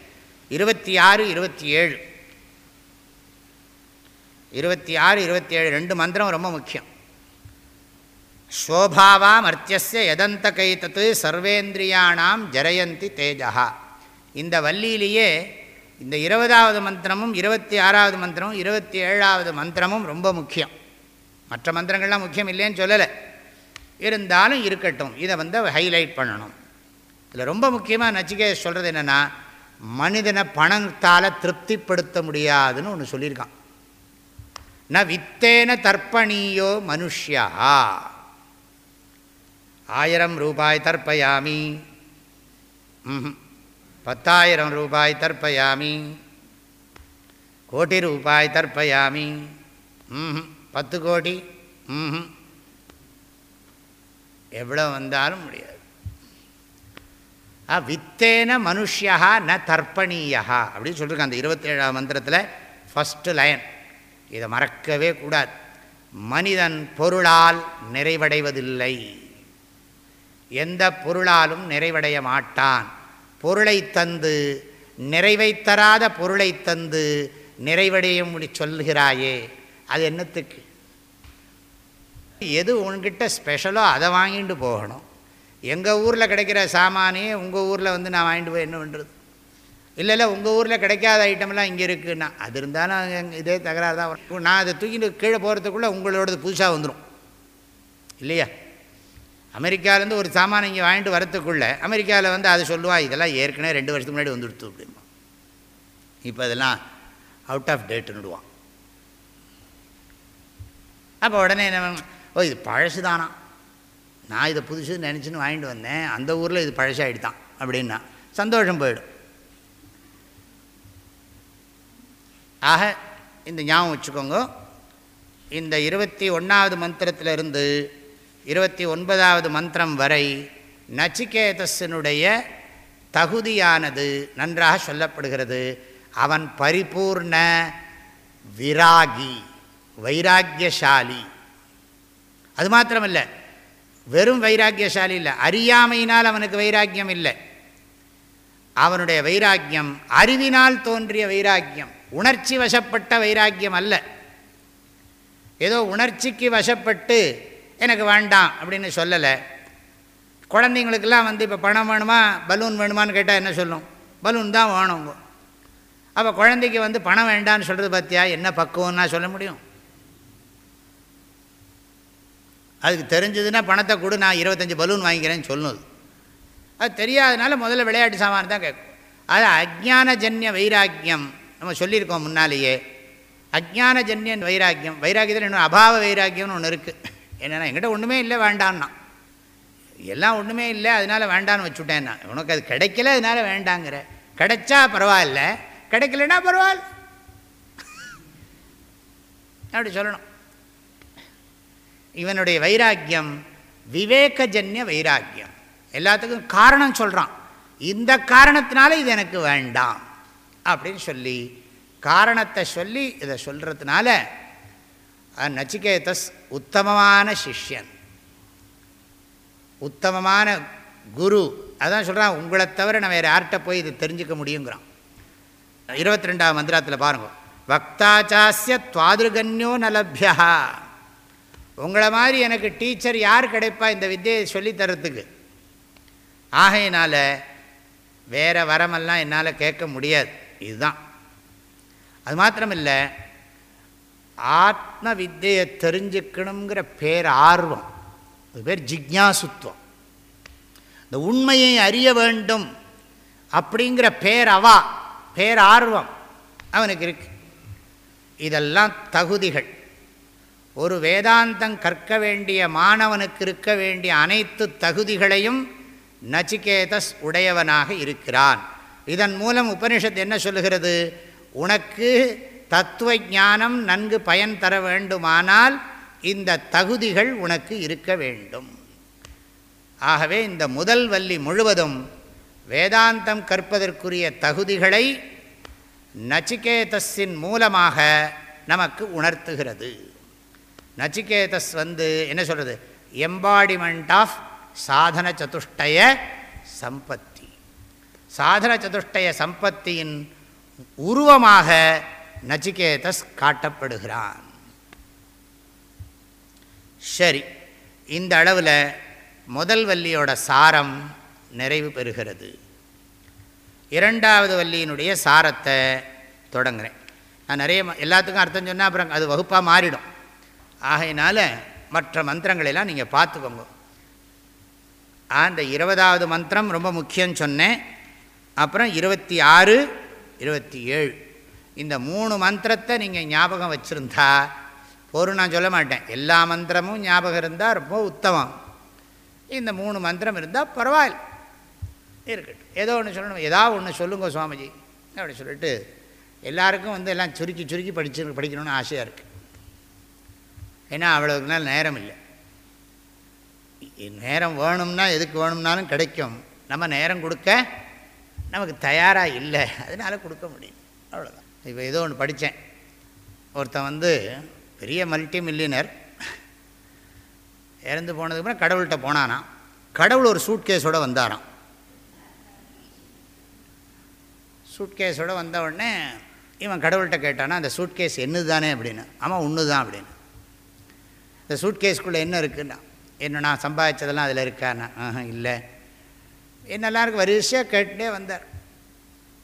இருபத்தி ஆறு இருபத்தி ஏழு. இருபத்தி ஆறு இருபத்தி ஏழு ரெண்டு மந்திரம் ரொம்ப முக்கியம். சோபாவாம் அர்த்தியஸ்ய எதந்த கைத்தத்து சர்வேந்திரியானாம் ஜரயந்தி தேஜா இந்த வள்ளியிலேயே இந்த இருபதாவது மந்திரமும் இருபத்தி ஆறாவது மந்திரமும் இருபத்தி ஏழாவது மந்திரமும் ரொம்ப முக்கியம். மற்ற மந்திரங்கள்லாம் முக்கியம் இல்லைன்னு சொல்லலை. இருந்தாலும் இருக்கட்டும். இதை வந்து ஹைலைட் பண்ணணும். இதில் ரொம்ப முக்கியமாக நச்சிகே சொல்கிறது என்னென்னா மனிதனை பணத்தால் திருப்திப்படுத்த முடியாதுன்னு ஒன்று சொல்லியிருக்கான். ந வித்தேன தர்ப்பணியோ மனுஷியா. ஆயிரம் ரூபாய் தர்ப்பயாமி. பத்தாயிரம் ரூபாய் தர்ப்பயாமி. கோட்டி ரூபாய் தர்ப்பயாமி. பத்து கோடி. ம் எவ்வளோ வந்தாலும் முடியாது. வித்தேன மனுஷியா ந தர்ப்பணீயா அப்படின்னு சொல்லியிருக்காங்க அந்த இருபத்தேழாம் மந்திரத்தில் ஃபஸ்ட்டு லைன் இதை மறக்கவே கூடாது. மனிதன் பொருளால் நிறைவடைவதில்லை. எந்த பொருளாலும் நிறைவடைய மாட்டான். பொருளை தந்து நிறைவை தராத பொருளை தந்து நிறைவடைய முடி சொல்கிறாயே அது என்னத்துக்கு? எது உன்கிட்ட ஸ்பெஷலோ அதை வாங்கிட்டு போகணும். எங்கள் ஊரில் கிடைக்கிற சாமானியே உங்கள் ஊரில் வந்து நான் வாங்கிட்டு போய் என்ன பண்ணுறது இல்லை இல்லை உங்கள் ஊரில் கிடைக்காத ஐட்டம்லாம் இங்கே இருக்குன்னா. அது இருந்தாலும் இதே தகராறு தான் வரும். நான் அதை தூக்கிட்டு கீழே போகிறதுக்குள்ளே உங்களோடது புதுசாக வந்துடும் இல்லையா? அமெரிக்காவிலேருந்து ஒரு சாமான் இங்கே வாங்கிட்டு வரத்துக்குள்ளே அமெரிக்காவில் வந்து அதை சொல்லுவா இதெல்லாம் ஏற்கனவே ரெண்டு வருஷத்துக்கு முன்னாடி வந்துடுத்து அப்படிமா இப்போ அதெல்லாம் அவுட் ஆஃப் டேட்டுன்னுடுவான் அப்போ உடனே என்ன ஓ இது பழசு தானா நான் இதை புதுசுன்னு நினச்சின்னு வாங்கிட்டு வந்தேன். அந்த ஊரில் இது பழசாகிடுதான் அப்படின்னா சந்தோஷம் போயிடும். ஆக இந்த ஞாபகம் வச்சுக்கோங்க. இந்த இருபத்தி ஒன்றாவது மந்திரத்திலிருந்து இருபத்தி ஒன்பதாவது மந்திரம் வரை நச்சிகேதஸினுடைய தகுதியானது நன்றாக சொல்லப்படுகிறது. அவன் பரிபூர்ண விராகி வைராக்கியசாலி. அது மாத்திரமில்லை வெறும் வைராக்கியசாலி இல்லை அறியாமையினால் அவனுக்கு வைராக்கியம் இல்லை. அவனுடைய வைராக்கியம் அறிவினால் தோன்றிய வைராக்கியம். உணர்ச்சி வசப்பட்ட வைராக்கியம் அல்ல. ஏதோ உணர்ச்சிக்கு வசப்பட்டு எனக்கு வேண்டாம் அப்படின்னு சொல்லலை. குழந்தைங்களுக்கெல்லாம் வந்து இப்போ பணம் வேணுமா பலூன் வேணுமான்னு கேட்டால் என்ன சொல்லும்? பலூன் தான் வேணுங்க அப்போ குழந்தைக்கு வந்து பணம் வேண்டான்னு சொல்கிறது பார்த்தியா என்ன பக்குவம்னா சொல்ல முடியும்? அதுக்கு தெரிஞ்சதுன்னா பணத்தை கொடு நான் இருபத்தஞ்சி பலூன் வாங்கிக்கிறேன்னு சொல்லுது. அது தெரியாதனால முதல்ல விளையாட்டு சாமான் தான் கேட்கும். அது அஜானஜன்ய வைராக்கியம். நம்ம சொல்லியிருக்கோம் முன்னாலேயே. அஜானஜன்ய வைராக்கியம். வைராக்கியத்தில் இன்னும் அபாவ வைராக்கியம்னு ஒன்று இருக்குது என்னென்னா என்கிட்ட ஒன்றுமே இல்லை வேண்டான்னா. எல்லாம் ஒன்றுமே இல்லை அதனால் வேண்டான்னு வச்சுட்டேன் நான் உனக்கு அது கிடைக்கல அதனால் வேண்டாங்கிற. கிடைச்சா பரவாயில்ல. கிடைக்கலன்னா பரவாயில்ல. அப்படி சொல்லணும். இவனுடைய வைராக்கியம் விவேகஜன்ய வைராக்கியம். எல்லாத்துக்கும் காரணம் சொல்கிறான் இந்த காரணத்தினால இது எனக்கு வேண்டாம். அப்படின்னு சொல்லி காரணத்தை சொல்லி இதை சொல்கிறதுனால நச்சிகேதஸ் உத்தமமான சிஷ்யன். உத்தமமான குரு. அதான் சொல்கிறான் உங்களை தவிர நான் வேறு யார்கிட்ட போய் இதை தெரிஞ்சுக்க முடியுங்கிறான். இருபத்தி ரெண்டாவது மந்திரத்தில் பாருங்க. பக்தாச்சாசிய துவாதிருகன்யோ நலபியா. உங்களை மாதிரி எனக்கு டீச்சர் யார் கிடைப்பா இந்த வித்தியை சொல்லித்தரத்துக்கு ஆகையினால் வேறு வரமெல்லாம் என்னால் கேட்க முடியாது. இதுதான். அது மாத்திரமில்லை ஆத்ம வித்தியை தெரிஞ்சுக்கணுங்கிற பேர் ஆர்வம் அது பேர் ஜிக்யாசுத்துவம். இந்த உண்மையை அறிய வேண்டும் அப்படிங்கிற பேர் அவா பேர் ஆர்வம் அவனுக்கு இருக்கு. இதெல்லாம் தகுதிகள். ஒரு வேதாந்தம் கற்க வேண்டிய மாணவனுக்கு இருக்க வேண்டிய அனைத்து தகுதிகளையும் நச்சிகேதஸ் உடையவனாக இருக்கிறான். இதன் மூலம் உபனிஷத் என்ன சொல்லுகிறது? உனக்கு தத்துவ ஞானம் நன்கு பயன் தர வேண்டுமானால் இந்த தகுதிகள் உனக்கு இருக்க வேண்டும். ஆகவே இந்த முதல் வள்ளி முழுவதும் வேதாந்தம் கற்பதற்குரிய தகுதிகளை நச்சிகேதஸின் மூலமாக நமக்கு உணர்த்துகிறது. நச்சிகேதஸ் வந்து என்ன சொல்கிறது எம்பாடிமெண்ட் ஆஃப் சாதன சதுஷ்டய சம்பத்தி சாதன சதுஷ்டய சம்பத்தியின் உருவமாக நச்சிகேதஸ் காட்டப்படுகிறான். சரி இந்த அளவில் முதல் வள்ளியோட சாரம் நிறைவு பெறுகிறது. இரண்டாவது வள்ளியினுடைய சாரத்தை தொடங்குறேன். நான் நிறைய எல்லாத்துக்கும் அர்த்தம் சொன்னால் அப்புறம் அது வகுப்பாக மாறிடும். ஆகையினால மற்ற மந்திரங்களெல்லாம் நீங்கள் பார்த்துக்கோங்க. அந்த இருபதாவது மந்திரம் ரொம்ப முக்கியம் சொன்னேன். அப்புறம் இருபத்தி ஆறு இருபத்தி ஏழு. இந்த மூணு மந்திரத்தை நீங்கள் ஞாபகம் வச்சுருந்தா போரும் நான் சொல்ல மாட்டேன். எல்லா மந்திரமும் ஞாபகம் இருந்தால் ரொம்ப உத்தமம். இந்த மூணு மந்திரம் இருந்தால் பரவாயில்ல. இருக்கட்டும். ஏதோ ஒன்று சொல்லணும். ஏதாவது ஒன்று சொல்லுங்க சுவாமிஜி. அப்படி சொல்லிட்டு எல்லாருக்கும் வந்து எல்லாம் சுருக்கி சுருக்கி படிச்சு படிக்கணும்னு ஆசையாக இருக்குது ஏன்னா அவ்வளோக்கு நாள் நேரம் இல்லை. நேரம் வேணும்னா எதுக்கு வேணும்னாலும் கிடைக்கும். நம்ம நேரம் கொடுக்க நமக்கு தயாராக இல்லை. அதனால் கொடுக்க முடியும் அவ்வளோதான் இப்போ ஏதோ ஒன்று படித்தேன். ஒருத்தன் வந்து பெரிய மல்டி மில்லியனர் இறந்து போனதுக்கப்புறம் கடவுள்கிட்ட போனானா கடவுள் ஒரு சூட்கேஸோடு வந்தாராம். சூட்கேஸோடு வந்த உடனே இவன் கடவுள்கிட்ட கேட்டானா அந்த சூட்கேஸ் என்னது தானே அப்படின்னு. ஆமாம் ஒன்று தான் அப்படின்னு. இந்த சூட்கேஸ்க்குள்ளே என்ன இருக்குன்னா என்ன நான் சம்பாதிச்சதெல்லாம் அதில் இருக்காண்ணா இல்லை. என்னெல்லாம் இருக்குது வரிசையாக கேட்டுட்டே வந்தார்.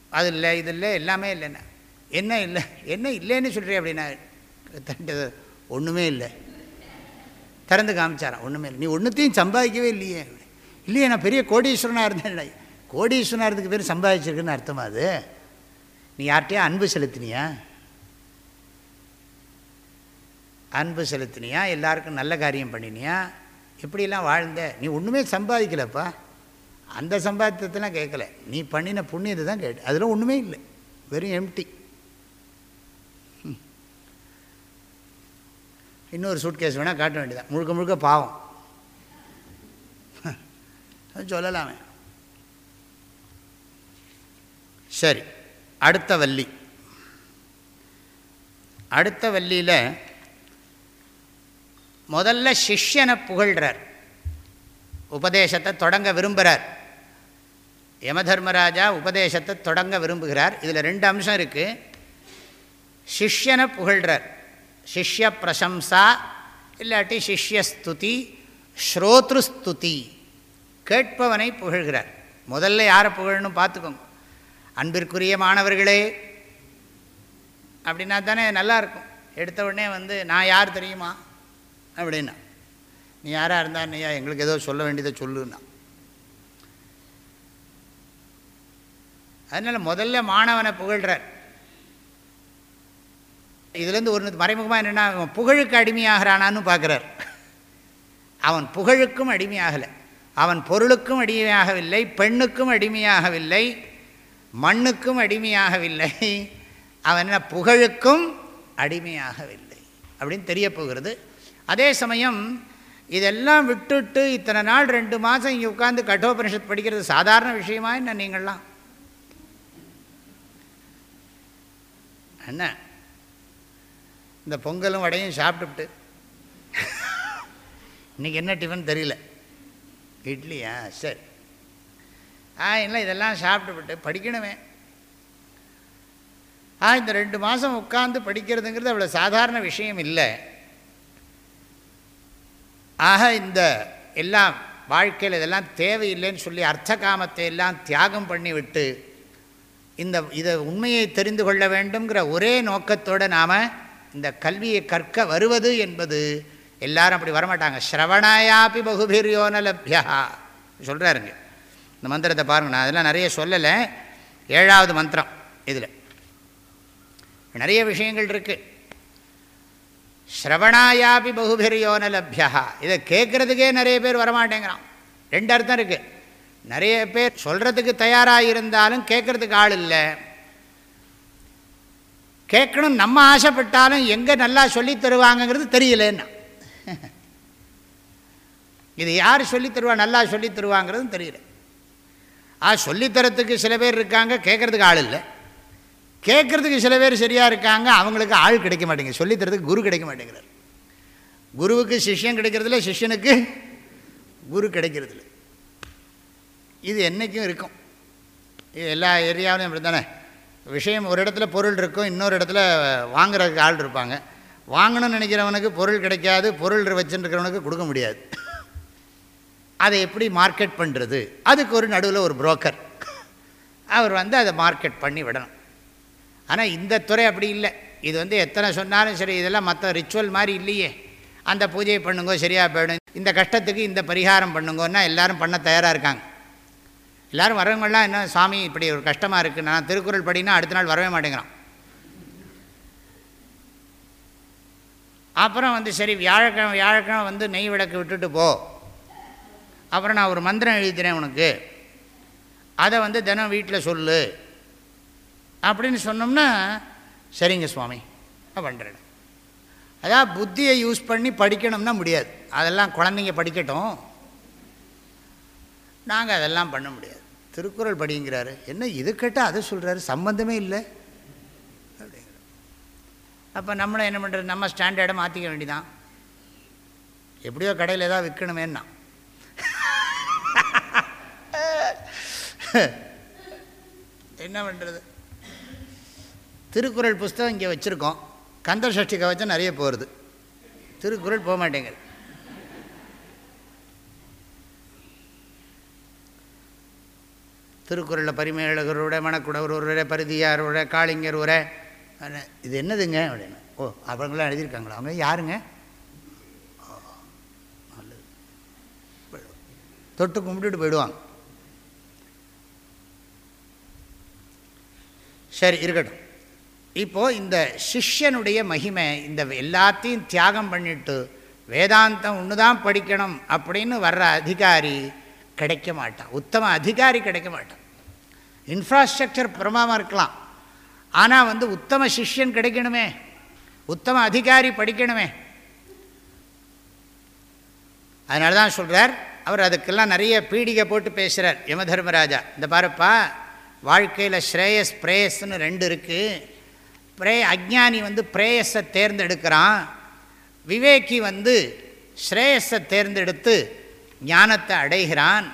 அது இல்லை இது இல்லை எல்லாமே இல்லைண்ணா என்ன இல்லை என்ன இல்லைன்னு சொல்கிறேன் அப்படின்னா தண்டது ஒன்றுமே இல்லை. திறந்து காமிச்சாரான் ஒன்றுமே இல்லை. நீ ஒன்றுத்தையும் சம்பாதிக்கவே இல்லையே. இல்லையே நான் பெரிய கோடீஸ்வரனாக இருந்தேன். கோடீஸ்வரனாக பேர் சம்பாதிச்சிருக்குன்னு அர்த்தமா அது? நீ யார்கிட்டயா அன்பு செலுத்தினியா? அன்பு செலுத்தினியா? எல்லாருக்கும் நல்ல காரியம் பண்ணினியா? எப்படிலாம் வாழ்ந்த? நீ ஒன்றுமே சம்பாதிக்கலப்பா. அந்த சம்பாத்தியத்தெல்லாம் கேட்கல. நீ பண்ணின புண்ணியத்தை தான் கேட்டு அதில் ஒன்றுமே இல்லை. வெறும் எம்டி இன்னொரு சூட்கேஸ் வேணால் காட்ட வேண்டியதான் முழுக்க முழுக்க பாவம். சொல்லலாமே. சரி அடுத்த வள்ளி. அடுத்த வள்ளியில் முதல்ல சிஷ்யனை புகழ்கிறார் உபதேசத்தை தொடங்க விரும்புகிறார் யமதர்மராஜா உபதேசத்தை தொடங்க விரும்புகிறார். இதில் ரெண்டு அம்சம் இருக்குது சிஷ்யனை புகழ்கிறார் சிஷ்ய பிரசம்சா இல்லாட்டி சிஷ்யஸ்துதி ஸ்ரோத்ருஸ்துதி கேட்பவனை புகழ்கிறார். முதல்ல யாரை புகழணும் பார்த்துக்கோங்க. அன்பிற்குரிய மாணவர்களே அப்படின்னா தானே நல்லாயிருக்கும் எடுத்த உடனே வந்து நான் யார் தெரியுமா? அப்படின்னா. நீ யாராக இருந்தா நீயா? எங்களுக்கு ஏதோ சொல்ல வேண்டியதை சொல்லுன்னா. அதனால் முதல்ல மாணவனை புகழ்கிறார் இதுலேருந்து ஒரு மறைமுகமாக என்னென்னா அவன் புகழுக்கு அடிமையாகிறானான்னு பார்க்குறார். அவன் புகழுக்கும் அடிமையாகலை. அவன் பொருளுக்கும் அடிமையாகவில்லை பெண்ணுக்கும் அடிமையாகவில்லை மண்ணுக்கும் அடிமையாகவில்லை. அவன் என்ன புகழுக்கும் அடிமையாகவில்லை அப்படின்னு தெரிய போகிறது அதே சமயம் இதெல்லாம் விட்டுட்டு இத்தனை நாள் ரெண்டு மாதம் இங்கே உட்காந்து கட்டோபனிஷத் படிக்கிறது சாதாரண விஷயமா என்ன நீங்கள்லாம்? என்ன? இந்த பொங்கலும் வடையும் சாப்பிட்டுப்ட்டு இன்றைக்கி என்ன டிஃபன் தெரியல. இட்லியா? சரி. ஆ இல்லை இதெல்லாம் சாப்பிட்டுவிட்டு படிக்கணுமே. ஆ இந்த ரெண்டு மாதம் உட்காந்து படிக்கிறதுங்கிறது அவ்வளோ சாதாரண விஷயம் இல்லை. ஆக இந்த எல்லாம் வாழ்க்கையில் இதெல்லாம் தேவையில்லைன்னு சொல்லி அர்த்த காமத்தை எல்லாம் தியாகம் பண்ணிவிட்டு இந்த இதை உண்மையை தெரிந்து கொள்ள வேண்டுங்கிற ஒரே நோக்கத்தோடு நாம் இந்த கல்வியை கற்க வருவது என்பது எல்லாரும் அப்படி வரமாட்டாங்க. ஸ்ரவணாயாபி பகுபிரியோன லப்யா. சொல்கிறாருங்க இந்த மந்திரத்தை பாருங்க. நான் அதெல்லாம் நிறைய சொல்லலை. ஏழாவது மந்திரம் இதில். நிறைய விஷயங்கள் இருக்குது ஸ்ரவணாயாபி பகுபிரியோன லப்யா. இதை கேட்குறதுக்கே நிறைய பேர் வரமாட்டேங்கிறான். ரெண்டு அர்த்தம் இருக்குது நிறைய பேர் சொல்கிறதுக்கு தயாராக இருந்தாலும் கேட்குறதுக்கு ஆள் இல்லை. கேட்கணும் நம்ம ஆசைப்பட்டாலும் எங்கே நல்லா சொல்லி தருவாங்கங்கிறது தெரியலன்னா. இது யார் சொல்லி தருவா நல்லா சொல்லி தருவாங்கிறதும் தெரியல. ஆ சொல்லித்தரத்துக்கு சில பேர் இருக்காங்க கேட்குறதுக்கு ஆள் இல்லை. கேட்குறதுக்கு சில பேர் சரியாக இருக்காங்க அவங்களுக்கு ஆள் கிடைக்க மாட்டேங்குது. சொல்லித்தரத்துக்கு குரு கிடைக்க மாட்டேங்கிறார். குருவுக்கு சிஷ்யன் கிடைக்கிறதில்ல சிஷ்யனுக்கு குரு கிடைக்கிறதில்ல. இது என்றைக்கும் இருக்கும். இது எல்லா ஏரியாவிலையும் அப்படி தானே விஷயம் ஒரு இடத்துல பொருள் இருக்கும் இன்னொரு இடத்துல வாங்குறதுக்கு ஆள் இருப்பாங்க. வாங்கணும்னு நினைக்கிறவனுக்கு பொருள் கிடைக்காது பொருள் வச்சுருக்கிறவனுக்கு கொடுக்க முடியாது. அதை எப்படி மார்க்கெட் பண்ணுறது அதுக்கு ஒரு நடுவில் ஒரு புரோக்கர். அவர் வந்து அதை மார்க்கெட் பண்ணி விடணும். ஆனால் இந்த துறை அப்படி இல்லை. இது வந்து எத்தனை சொன்னாலும் சரி இதெல்லாம் மற்ற ரிச்சுவல் மாதிரி இல்லையே. அந்த பூஜையை பண்ணுங்கோ சரியாக போயிடும். இந்த கஷ்டத்துக்கு இந்த பரிகாரம் பண்ணுங்கன்னா எல்லோரும் பண்ண தயாராக இருக்காங்க. எல்லோரும் வரவங்களாம் என்ன சாமி இப்படி ஒரு கஷ்டமாக இருக்குது நான் திருக்குறள் படினா அடுத்த நாள் வரவே மாட்டேங்கிறான். அப்புறம் வந்து சரி வியாழக்கிழமை வியாழக்கிழமை வந்து நெய் விளக்கு விட்டுட்டு போ. அப்புறம் நான் ஒரு மந்திரம் எழுதிக்கிறேன் உனக்கு. அதை வந்து தினம் வீட்டில் சொல்லு. அப்படின்னு சொன்னோம்னா சரிங்க சுவாமி நான் பண்ணுறேன் அதான் புத்தியை யூஸ் பண்ணி படிக்கணும்னா முடியாது. அதெல்லாம் குழந்தைங்க படிக்கட்டும். நாங்கள் அதெல்லாம் பண்ண முடியாது. திருக்குறள் படிங்கிறாரு. என்ன இது கேட்டால் அதை சொல்கிறாரு சம்மந்தமே இல்லை. அப்படிங்கிற அப்போ நம்மளை என்ன பண்ணுறது நம்ம ஸ்டாண்டர்டை மாற்றிக்க வேண்டிதான். எப்படியோ கடையில் ஏதாவது விற்கணுமேன்னா என்ன பண்ணுறது திருக்குறள் புஸ்தகம் இங்கே வச்சுருக்கோம். கந்த சஷ்டி கவச்சம் நிறைய போகிறது திருக்குறள் போக மாட்டேங்குது திருக்குறளில் பரிமேலகர் உரை மணக்குடவர் உரை பரிதியார் உரை காளிங்கர் உரை இது என்னதுங்க அப்படின்னு. ஓ அவங்களாம் எழுதியிருக்காங்களா? அவங்க யாருங்க? தொட்டு கும்பிட்டுட்டு போயிடுவாங்க. சரி இருக்கட்டும். இப்போது இந்த சிஷ்யனுடைய மகிமை இந்த எல்லாத்தையும் தியாகம் பண்ணிட்டு வேதாந்தம் ஒன்று தான் படிக்கணும் அப்படின்னு வர்ற அதிகாரி கிடைக்க மாட்டான். உத்தம அதிகாரி கிடைக்க மாட்டான். இன்ஃப்ராஸ்ட்ரக்சர் பிரமாமல் இருக்கலாம். ஆனால் வந்து உத்தம சிஷ்யன் கிடைக்கணுமே. உத்தம அதிகாரி படிக்கணுமே. அதனால தான் சொல்கிறார் அவர் அதுக்கெல்லாம் நிறைய பீடிகை போட்டு பேசுகிறார் யமதர்மராஜா. இந்த பாருப்பா வாழ்க்கையில் ஸ்ரேயஸ் பிரேயஸ்ன்னு ரெண்டு இருக்குது பிரே அஜ்ஞானி வந்து பிரேயஸை தேர்ந்தெடுக்கிறான். விவேக்கி வந்து ஸ்ரேயஸை தேர்ந்தெடுத்து ஞானத்தை அடைகிறான்.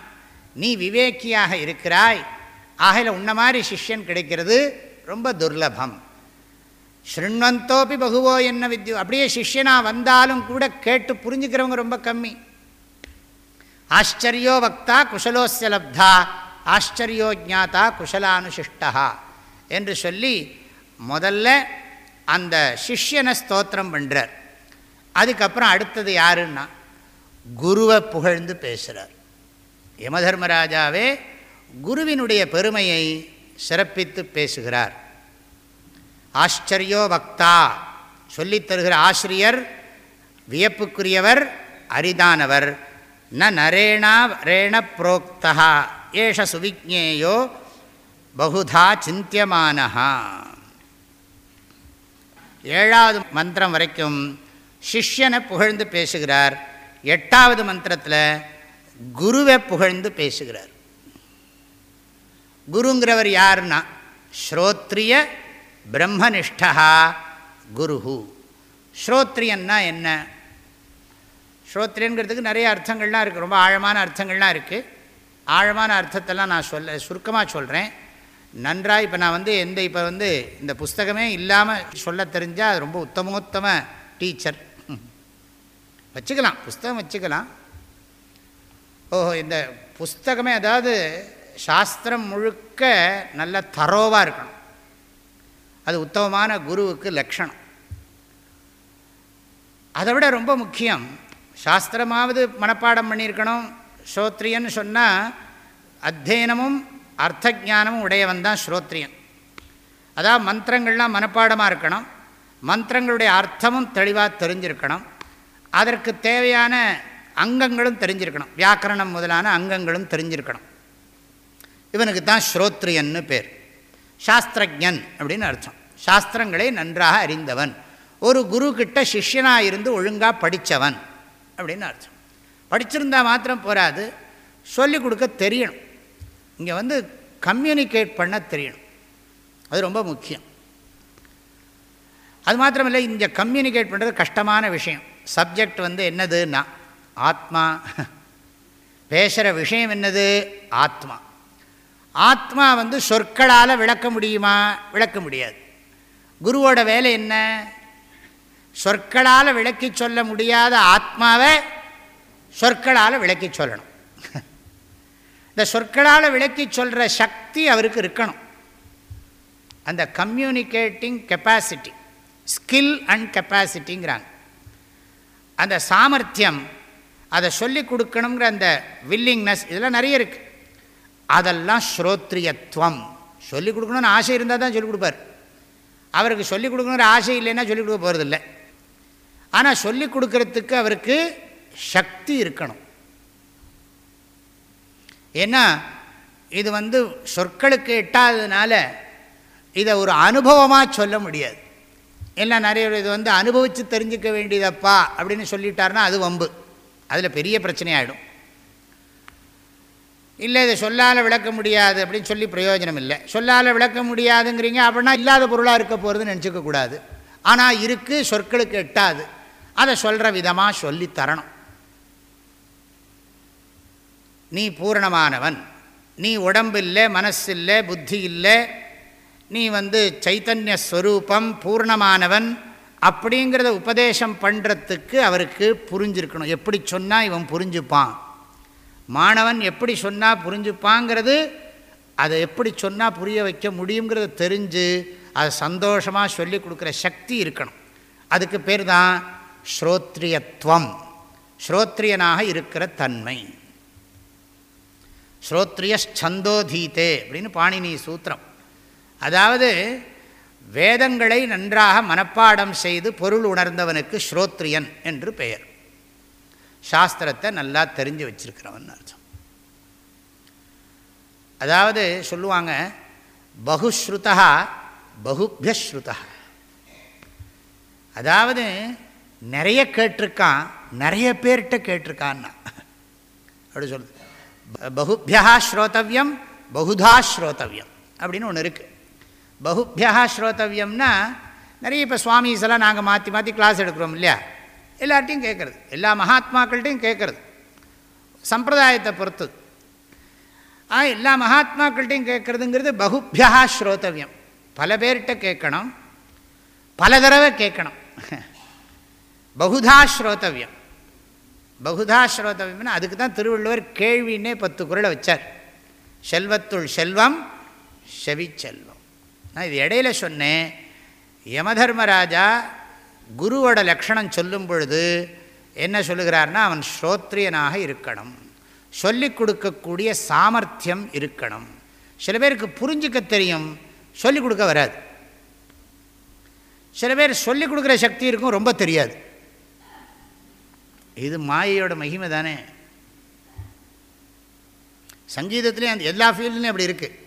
நீ விவேக்கியாக இருக்கிறாய். ஆகையில் உன்ன மாதிரி சிஷ்யன் கிடைக்கிறது ரொம்ப துர்லபம். ஸ்ருண்வந்தோப்பி பகுவோ என்ன வித்யு. அப்படியே சிஷ்யனாக வந்தாலும் கூட கேட்டு புரிஞ்சுக்கிறவங்க ரொம்ப கம்மி. ஆச்சரியோ வக்தா குஷலோஸ்ய லப்தா. ஆச்சரியோ ஜாத்தா குஷலானுசிஷ்டா என்று சொல்லி முதல்ல அந்த சிஷ்யனை ஸ்தோத்திரம் பண்ணுறார் அதுக்கப்புறம் அடுத்தது யாருன்னா குருவை புகழ்ந்து பேசுகிறார் யமதர்மராஜாவே குருவினுடைய பெருமையை சிறப்பித்து பேசுகிறார். ஆச்சரியோ வக்தா சொல்லித் தருகிற ஆசிரியர் வியப்புக்குரியவர் அரிதானவர். ந நரேணா ரேண புரோக்தா ஏஷ சுவிஜேயோ பகுதா சிந்தியமானஹா. ஏழாவது மந்திரம் வரைக்கும் சிஷ்யனை புகழ்ந்து பேசுகிறார். எட்டாவது மந்திரத்தில் குருவை புகழ்ந்து பேசுகிறார். குருங்கிறவர் யாருன்னா? ஸ்ரோத்ரிய பிரம்மனிஷ்டா குருஹு. ஸ்ரோத்ரியன்னா என்ன? ஸ்ரோத்ரியங்கிறதுக்கு நிறைய அர்த்தங்கள்லாம் இருக்குது ரொம்ப ஆழமான அர்த்தங்கள்லாம் இருக்குது ஆழமான அர்த்தத்தெல்லாம் நான் சொல்ல சுருக்கமாக சொல்கிறேன் நன்றாக இப்போ நான் வந்து எந்த இப்போ வந்து இந்த புஸ்தகமே இல்லாமல் சொல்ல தெரிஞ்சால் அது ரொம்ப உத்தமோத்தம டீச்சர். வச்சுக்கலாம். புஸ்தகம் வச்சுக்கலாம். ஓஹோ இந்த புஸ்தகமே அதாவது சாஸ்திரம் முழுக்க நல்ல தரோவாக இருக்கணும். அது உத்தமமான குருவுக்கு லக்ஷணம் அதை விட ரொம்ப முக்கியம் சாஸ்திரமாவது மனப்பாடம் பண்ணியிருக்கணும். ஸ்ரோத்ரியன்னு சொன்னால் அத்தியனமும் அர்த்த ஜானமும் உடையவன் தான் ஸ்ரோத்ரியன். அதாவது மந்திரங்கள்லாம் மனப்பாடமாக இருக்கணும். மந்திரங்களுடைய அர்த்தமும் தெளிவாக தெரிஞ்சிருக்கணும். அதற்கு தேவையான அங்கங்களும் தெரிஞ்சிருக்கணும். வியாக்கரணம் முதலான அங்கங்களும் தெரிஞ்சிருக்கணும். இவனுக்கு தான் ஸ்ரோத்ரியன்னு பேர். சாஸ்திரஜன் அப்படின்னு அர்த்தம். சாஸ்திரங்களை நன்றாக அறிந்தவன். ஒரு குரு சிஷ்யனாக இருந்து ஒழுங்காக படித்தவன் அப்படின்னு அர்த்தம். படிச்சிருந்தால் மாத்திரம் போராது. சொல்லிக் கொடுக்க தெரியணும். இங்கே வந்து கம்யூனிகேட் பண்ண தெரியணும். அது ரொம்ப முக்கியம். அது மாத்திரமில்லை இங்கே கம்யூனிகேட் பண்ணுறது கஷ்டமான விஷயம். சப்ஜெக்ட் வந்து என்னதுன்னா ஆத்மா. பேசுகிற விஷயம் என்னது? ஆத்மா. ஆத்மா வந்து சொற்களால் விளக்க முடியுமா? விளக்க முடியாது. குருவோட வேலை என்ன? சொற்களால் விளக்கி சொல்ல முடியாத ஆத்மாவை சொற்களால் விளக்கி சொல்லணும். இந்த சொற்களால் விளக்கி சொல்கிற சக்தி அவருக்கு இருக்கணும். அந்த கம்யூனிகேட்டிங் கெப்பாசிட்டி ஸ்கில் அண்ட் கெப்பாசிட்டிங்கிறாங்க அந்த சாமர்த்தியம் அதை சொல்லி கொடுக்கணுங்கிற அந்த வில்லிங்னஸ் இதெல்லாம் நிறைய இருக்குது அதெல்லாம் ஸ்ரோத்ரியத்துவம் சொல்லிக் கொடுக்கணும்னு ஆசை இருந்தால் தான் சொல்லிக் கொடுப்பார். அவருக்கு சொல்லிக் கொடுக்கணுங்கிற ஆசை இல்லைன்னா சொல்லிக் கொடுக்க போகிறதில்ல ஆனால் சொல்லிக் கொடுக்கறதுக்கு அவருக்கு சக்தி இருக்கணும். ஏன்னா இது வந்து சொற்களுக்கு எட்டாததுனால இதை ஒரு அனுபவமாக சொல்ல முடியாது. எல்லாம் நிறைய இது வந்து அனுபவித்து தெரிஞ்சிக்க வேண்டியதப்பா அப்படின்னு சொல்லிட்டாருன்னா அது வம்பு. அதில் பெரிய பிரச்சனையாகிடும் இல்லை இதை சொல்லால் விளக்க முடியாது அப்படின்னு சொல்லி பிரயோஜனம் இல்லை. சொல்லால் விளக்க முடியாதுங்கிறீங்க அப்படின்னா இல்லாத பொருளாக இருக்க போகிறதுன்னு நினச்சிக்கக்கூடாது ஆனால் இருக்குது சொற்களுக்கு எட்டாது. அதை சொல்கிற விதமாக சொல்லி தரணும். நீ பூரணமானவன். நீ உடம்பு இல்லை மனசு இல்லை புத்தி இல்லை நீ வந்து சைத்தன்ய ஸ்வரூபம் பூர்ணமானவன் அப்படிங்கிறத உபதேசம் பண்ணுறதுக்கு அவருக்கு புரிஞ்சிருக்கணும். எப்படி சொன்னால் இவன் புரிஞ்சுப்பான்? மாணவன் எப்படி சொன்னால் புரிஞ்சுப்பாங்கிறது அதை எப்படி சொன்னால் புரிய வைக்க முடியுங்கிறத தெரிஞ்சு அதை சந்தோஷமாக சொல்லி கொடுக்குற சக்தி இருக்கணும். அதுக்கு பேர் தான் ஸ்ரோத்ரியத்துவம் ஸ்ரோத்ரியனாக இருக்கிற தன்மை. ஸ்ரோத்ரியந்தோதீதே அப்படின்னு பாணினி சூத்திரம். அதாவது வேதங்களை நன்றாக மனப்பாடம் செய்து பொருள் உணர்ந்தவனுக்கு ஸ்ரோத்ரியன் என்று பெயர். சாஸ்திரத்தை நல்லா தெரிஞ்சு வச்சிருக்கிறவன் அர்த்தம். அதாவது சொல்லுவாங்க பகுஸ்ருதா பகுபியஸ்ருதா அதாவது நிறைய கேட்டிருக்கான் நிறைய பேர்கிட்ட கேட்டிருக்கான்னா. அப்படி சொல்லுது. பகுபியா ஸ்ரோத்தவியம் பகுதா ஸ்ரோத்தவியம் அப்படின்னு ஒன்று இருக்குது பகுபியா ஸ்ரோத்தவியம்னா நிறைய இப்போ சுவாமிஸ் எல்லாம் நாங்கள் மாற்றி மாற்றி கிளாஸ் எடுக்கிறோம் இல்லையா? எல்லார்ட்டையும் கேட்குறது. எல்லா மகாத்மாக்கள்கிட்டையும் கேட்குறது. சம்பிரதாயத்தை பொறுத்தது ஆ எல்லா மகாத்மாக்கள்கிட்டையும் கேட்குறதுங்கிறது பகுபியா ஸ்ரோத்தவியம் பல பேர்கிட்ட கேட்கணும். பல தடவை கேட்கணும். பகுதா ஸ்ரோதவியம். பகுதா ஸ்ரோதவியம்னா அதுக்கு தான் திருவள்ளுவர் கேள்வின்னே பத்து குரலை வச்சார். செல்வத்துள் செல்வம் செவிச்செல்வம் நான் இது இடையில சொன்னேன். யமதர்மராஜா குருவோட லக்ஷணம் சொல்லும் பொழுது என்ன சொல்லுகிறார்னா அவன் ஸ்ரோத்ரியனாக இருக்கணும். சொல்லிக் கொடுக்கக்கூடிய சாமர்த்தியம் இருக்கணும். சில பேருக்கு புரிஞ்சுக்க தெரியும் சொல்லிக் கொடுக்க வராது. சில பேர் சொல்லிக் கொடுக்குற சக்தி இருக்கும் ரொம்ப தெரியாது. இது மாயையோட மகிமை தானே. சங்கீதத்துலேயும் எல்லா ஃபீல்ட்லேயும் அப்படி இருக்குது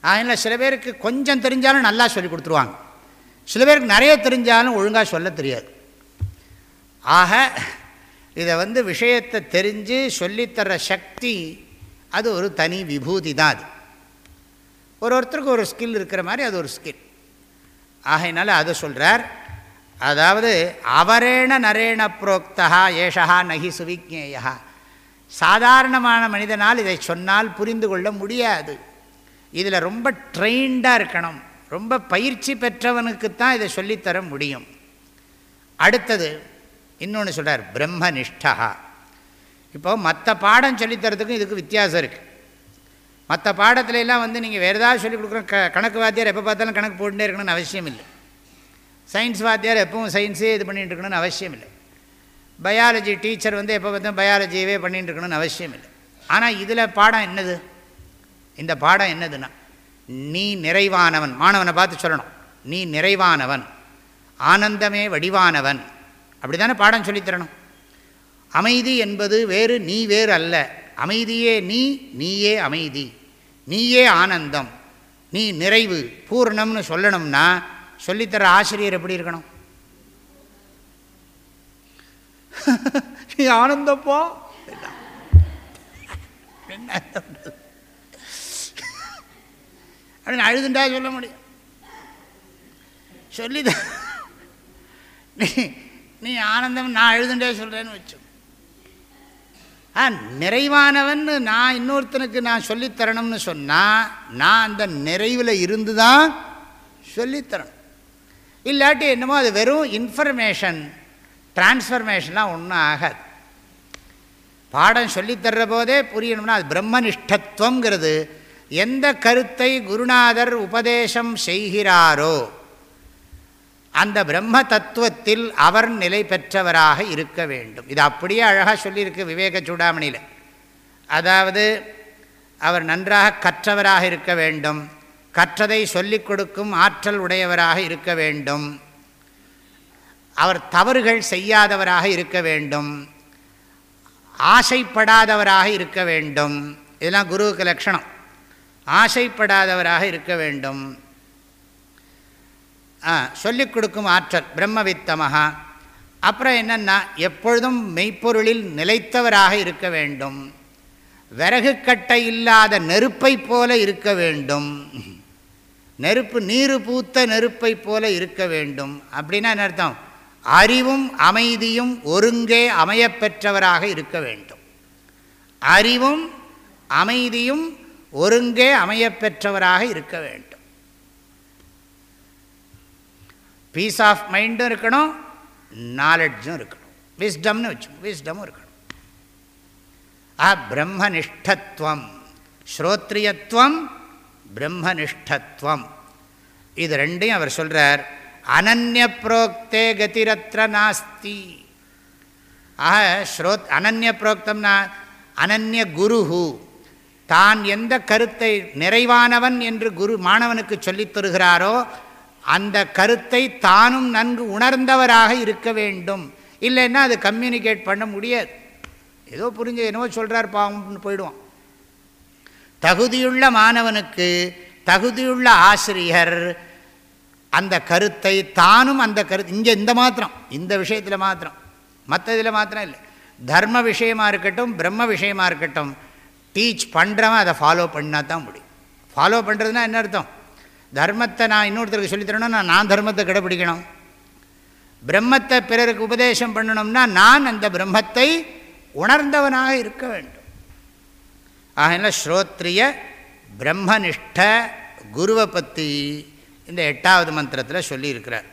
அதனால் சில பேருக்கு கொஞ்சம் தெரிஞ்சாலும் நல்லா சொல்லி கொடுத்துருவாங்க. சில பேருக்கு நிறைய தெரிஞ்சாலும் ஒழுங்காக சொல்ல தெரியாது. ஆக இதை வந்து விஷயத்தை தெரிஞ்சு சொல்லித்தர சக்தி அது ஒரு தனி விபூதி தான் அது. ஒரு ஒருத்தருக்கு ஒரு ஸ்கில் இருக்கிற மாதிரி அது ஒரு ஸ்கில் ஆகையினால அதை சொல்கிறார் அதாவது அவரேண நரேண புரோக்தா ஏஷா நகி சுவிக்ஞேயா சாதாரணமான மனிதனால் இதை சொன்னால் புரிந்து கொள்ள முடியாது. இதில் ரொம்ப ட்ரெயின்டாக இருக்கணும். ரொம்ப பயிற்சி பெற்றவனுக்குத்தான் இதை சொல்லித்தர முடியும். அடுத்தது இன்னொன்று சொல்கிறார் பிரம்மனிஷ்டா. இப்போ மற்ற பாடம் சொல்லித்தரத்துக்கும் இதுக்கு வித்தியாசம் இருக்குது மற்ற பாடத்துல எல்லாம் வந்து நீங்கள் வேறு ஏதாவது சொல்லிக் கொடுக்குறோம் க கணக்கு வாத்தியார் எப்போ பார்த்தாலும் கணக்கு போட்டுட்டே இருக்கணும்னு அவசியம் இல்லை. சயின்ஸ் வாத்தியார் எப்பவும் சயின்ஸே இது பண்ணிகிட்டு இருக்கணும்னு அவசியம் இல்லை. பயாலஜி டீச்சர் வந்து எப்போ பார்த்தாலும் பயாலஜியவே பண்ணிகிட்டு இருக்கணும்னு அவசியம் இல்லை. ஆனால் இதில் பாடம் என்னது? இந்த பாடம் என்னதுன்னா நீ நிறைவானவன். மாணவனை பார்த்து சொல்லணும். நீ நிறைவானவன். ஆனந்தமே வடிவானவன். அப்படி தானே பாடம் சொல்லித்தரணும் அமைதி என்பது வேறு நீ வேறு அல்ல. அமைதியே நீ நீயே அமைதி. நீயே ஆனந்தம். நீ நிறைவு பூர்ணம்னு சொல்லணும்னா சொல்லித்தர ஆசிரியர் எப்படி இருக்கணும்? நீ ஆனந்தப்போ? என்ன? அப்படின்னு அழுதுண்டா சொல்ல முடியும். சொல்லிதான் நீ நீ ஆனந்தம் நான் அழுதுண்டே சொல்கிறேன்னு வச்சு ஆ நிறைவானவன் நான் இன்னொருத்தனுக்கு நான் சொல்லித்தரணும்னு சொன்னால் நான் அந்த நிறைவில் இருந்து தான் சொல்லித்தரணும். இல்லாட்டி என்னமோ அது வெறும் இன்ஃபர்மேஷன் டிரான்ஸ்ஃபர்மேஷன்லாம் ஒன்றும் ஆகாது. பாடம் சொல்லித்தர்ற போதே புரியணும்னா அது பிரம்மனிஷ்டத்துவங்கிறது எந்த கருத்தை குருநாதர் உபதேசம் செய்கிறாரோ அந்த பிரம்ம தத்துவத்தில் அவர் நிலை பெற்றவராக இருக்க வேண்டும். இது அப்படியே அழகாக சொல்லியிருக்கு விவேக சூடாமணியில். அதாவது அவர் நன்றாக கற்றவராக இருக்க வேண்டும் கற்றதை சொல்லிக் கொடுக்கும் ஆற்றல் உடையவராக இருக்க வேண்டும் அவர் தவறுகள் செய்யாதவராக இருக்க வேண்டும் ஆசைப்படாதவராக இருக்க வேண்டும். இதெல்லாம் குருவுக்கு லட்சணம். ஆசைப்படாதவராக இருக்க வேண்டும். சொல்லிக் கொடுக்கும் ஆற்றல் பிரம்மவித்தமகா அப்புறம் என்னென்னா எப்பொழுதும் மெய்ப்பொருளில் நிலைத்தவராக இருக்க வேண்டும். விறகு கட்டை இல்லாத நெருப்பை போல இருக்க வேண்டும். நெருப்பு நீரு பூத்த நெருப்பை போல இருக்க வேண்டும். அப்படின்னா என்ன அர்த்தம்? அறிவும் அமைதியும் ஒருங்கே அமையப்பெற்றவராக இருக்க வேண்டும். அறிவும் அமைதியும் ஒருங்கே அமையப்பெற்றவராக இருக்க வேண்டும். பீஸ் ஆஃப் மைண்டும் இருக்கணும் நாலெட்ஜும் இருக்கணும். விஸ்டம்னு வச்சு விஸ்டமும் இருக்கணும். ஆ பிரம்மனிஷ்டத்துவம் ஸ்ரோத்ரியத்துவம் பிரம்மனிஷ்டத்துவம். இது ரெண்டையும் அவர் சொல்கிறார் அனநிய புரோக்தே கதிரத்ர நாஸ்தி. ஆக ஸ்ரோத் அனநிய புரோக்தம்னா அனநிய குருஹூ. தான் எந்த கருத்தை நிறைவானவன் என்று குரு மாணவனுக்கு சொல்லித் தருகிறாரோ அந்த கருத்தை தானும் நன்கு உணர்ந்தவராக இருக்க வேண்டும். இல்லைன்னா அது கம்யூனிகேட் பண்ண முடியாது. ஏதோ புரிஞ்சு என்னவோ சொல்கிறார் பாவம்னு போயிடுவான். தகுதியுள்ள மாணவனுக்கு தகுதியுள்ள ஆசிரியர் அந்த கருத்தை தானும் அந்த கருத்து இங்கே இந்த மாத்திரம் இந்த விஷயத்தில் மாத்திரம். மற்ற இதில் மாத்திரம் இல்லை. தர்ம விஷயமாக இருக்கட்டும் பிரம்ம விஷயமாக இருக்கட்டும் டீச் பண்ணுறவன் அதை ஃபாலோ பண்ணால் தான் முடியும். ஃபாலோ பண்ணுறதுனா என்ன அர்த்தம்? தர்மத்தை நான் இன்னொருத்தருக்கு சொல்லித்தரணும்னா நான் தர்மத்தை கடைப்பிடிக்கணும். பிரம்மத்தை பிறருக்கு உபதேசம் பண்ணணும்னா நான் அந்த பிரம்மத்தை உணர்ந்தவனாக இருக்க வேண்டும். ஆகினால ஸ்ரோத்ரிய பிரம்மனிஷ்ட குருவை பற்றி இந்த எட்டாவது மந்திரத்தில் சொல்லியிருக்கிறார்.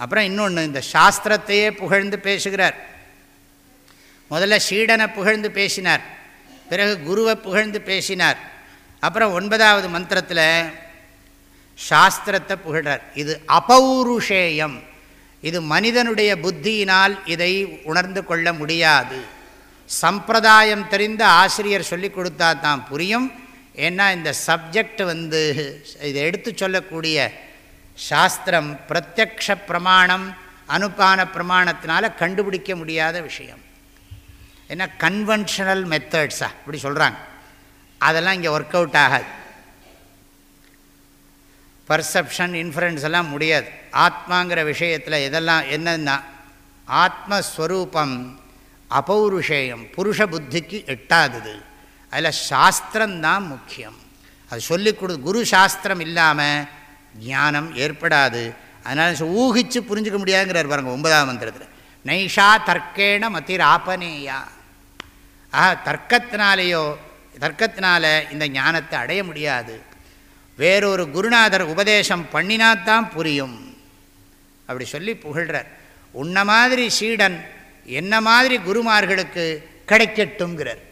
அப்புறம் இன்னொன்று இந்த சாஸ்திரத்தையே புகழ்ந்து பேசுகிறார். முதல்ல சீடனை புகழ்ந்து பேசினார். பிறகு குருவை புகழ்ந்து பேசினார். அப்புறம் ஒன்பதாவது மந்திரத்தில் சாஸ்திரத்தை புகழார் இது அபௌருஷேயம். இது மனிதனுடைய புத்தியினால் இதை உணர்ந்து கொள்ள முடியாது. சம்பிரதாயம் தெரிந்த ஆசிரியர் சொல்லி கொடுத்தா தான் புரியும். ஏன்னா இந்த சப்ஜெக்ட் வந்து இதை எடுத்து சொல்லக்கூடிய சாஸ்திரம் பிரத்யக்ஷ பிரமாணம் அனுப்பான பிரமாணத்தினால் கண்டுபிடிக்க முடியாத விஷயம். ஏன்னா கன்வென்ஷனல் மெத்தட்ஸா இப்படி சொல்கிறாங்க அதெல்லாம் இங்கே ஒர்க் அவுட் ஆகாது. பர்செப்ஷன் இன்ஃபரன்ஸ் எல்லாம் முடியாது. ஆத்மாங்கிற விஷயத்தில் எதெல்லாம் என்னென்னா ஆத்மஸ்வரூபம் அபௌருஷேயம் புருஷ புத்திக்கு எட்டாதது. அதில் சாஸ்திரம்தான் முக்கியம். அது சொல்லிக் கொடு குரு சாஸ்திரம் இல்லாமல் ஞானம் ஏற்படாது. அதனால் ஊகித்து புரிஞ்சுக்க முடியாதுங்கிறார் பாருங்க ஒன்பதாம் மந்திரத்தில். நைஷா தர்க்கேண மத்திராபனேயா ஆப்பனேயா ஆஹா தர்க்கத்தினாலேயோ தர்க்கத்தினால இந்த ஞானத்தை அடைய முடியாது. வேறொரு குருநாதர் உபதேசம் பண்ணினாத்தான் புரியும். அப்படி சொல்லி புகழ்கிறார் உன்ன மாதிரி சீடன் என்ன மாதிரி குருமார்களுக்கு கிடைக்கட்டுங்கிறார்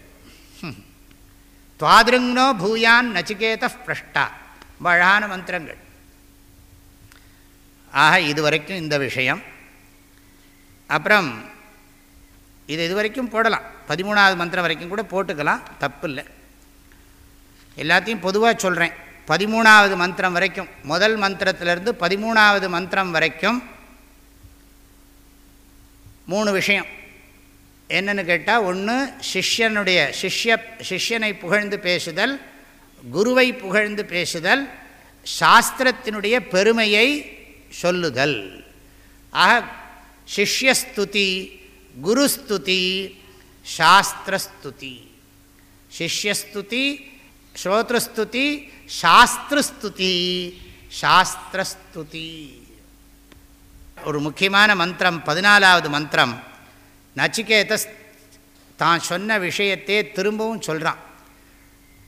துவாதிருங்னோ பூயான் நச்சிகேத பிரஷ்டா. அழகான மந்திரங்கள். ஆக இதுவரைக்கும் இந்த விஷயம். அப்புறம் இது இது வரைக்கும் போடலாம். பதிமூணாவது மந்திரம் வரைக்கும் கூட போட்டுக்கலாம். தப்பு இல்லை எல்லாத்தையும் பொதுவாக சொல்கிறேன் பதிமூணாவது மந்திரம் வரைக்கும் முதல் மந்திரத்திலிருந்து பதிமூணாவது மந்திரம் வரைக்கும் மூணு விஷயம். என்னென்னு கேட்டால் ஒன்று சிஷ்யனுடைய சிஷ்ய சிஷ்யனை புகழ்ந்து பேசுதல் குருவை புகழ்ந்து பேசுதல் சாஸ்திரத்தினுடைய பெருமையை சொல்லுதல். ஆக சிஷ்யஸ்துதி குருஸ்துதி சாஸ்திரஸ்துதி. சிஷ்யஸ்துதி ஸ்ரோத்ரஸ்துதி சாஸ்திரஸ்துதி சாஸ்திரஸ்துதி. ஒரு முக்கியமான மந்திரம் பதினாலாவது மந்திரம். நச்சிகேத தான் சொன்ன விஷயத்தையே திரும்பவும் சொல்கிறான்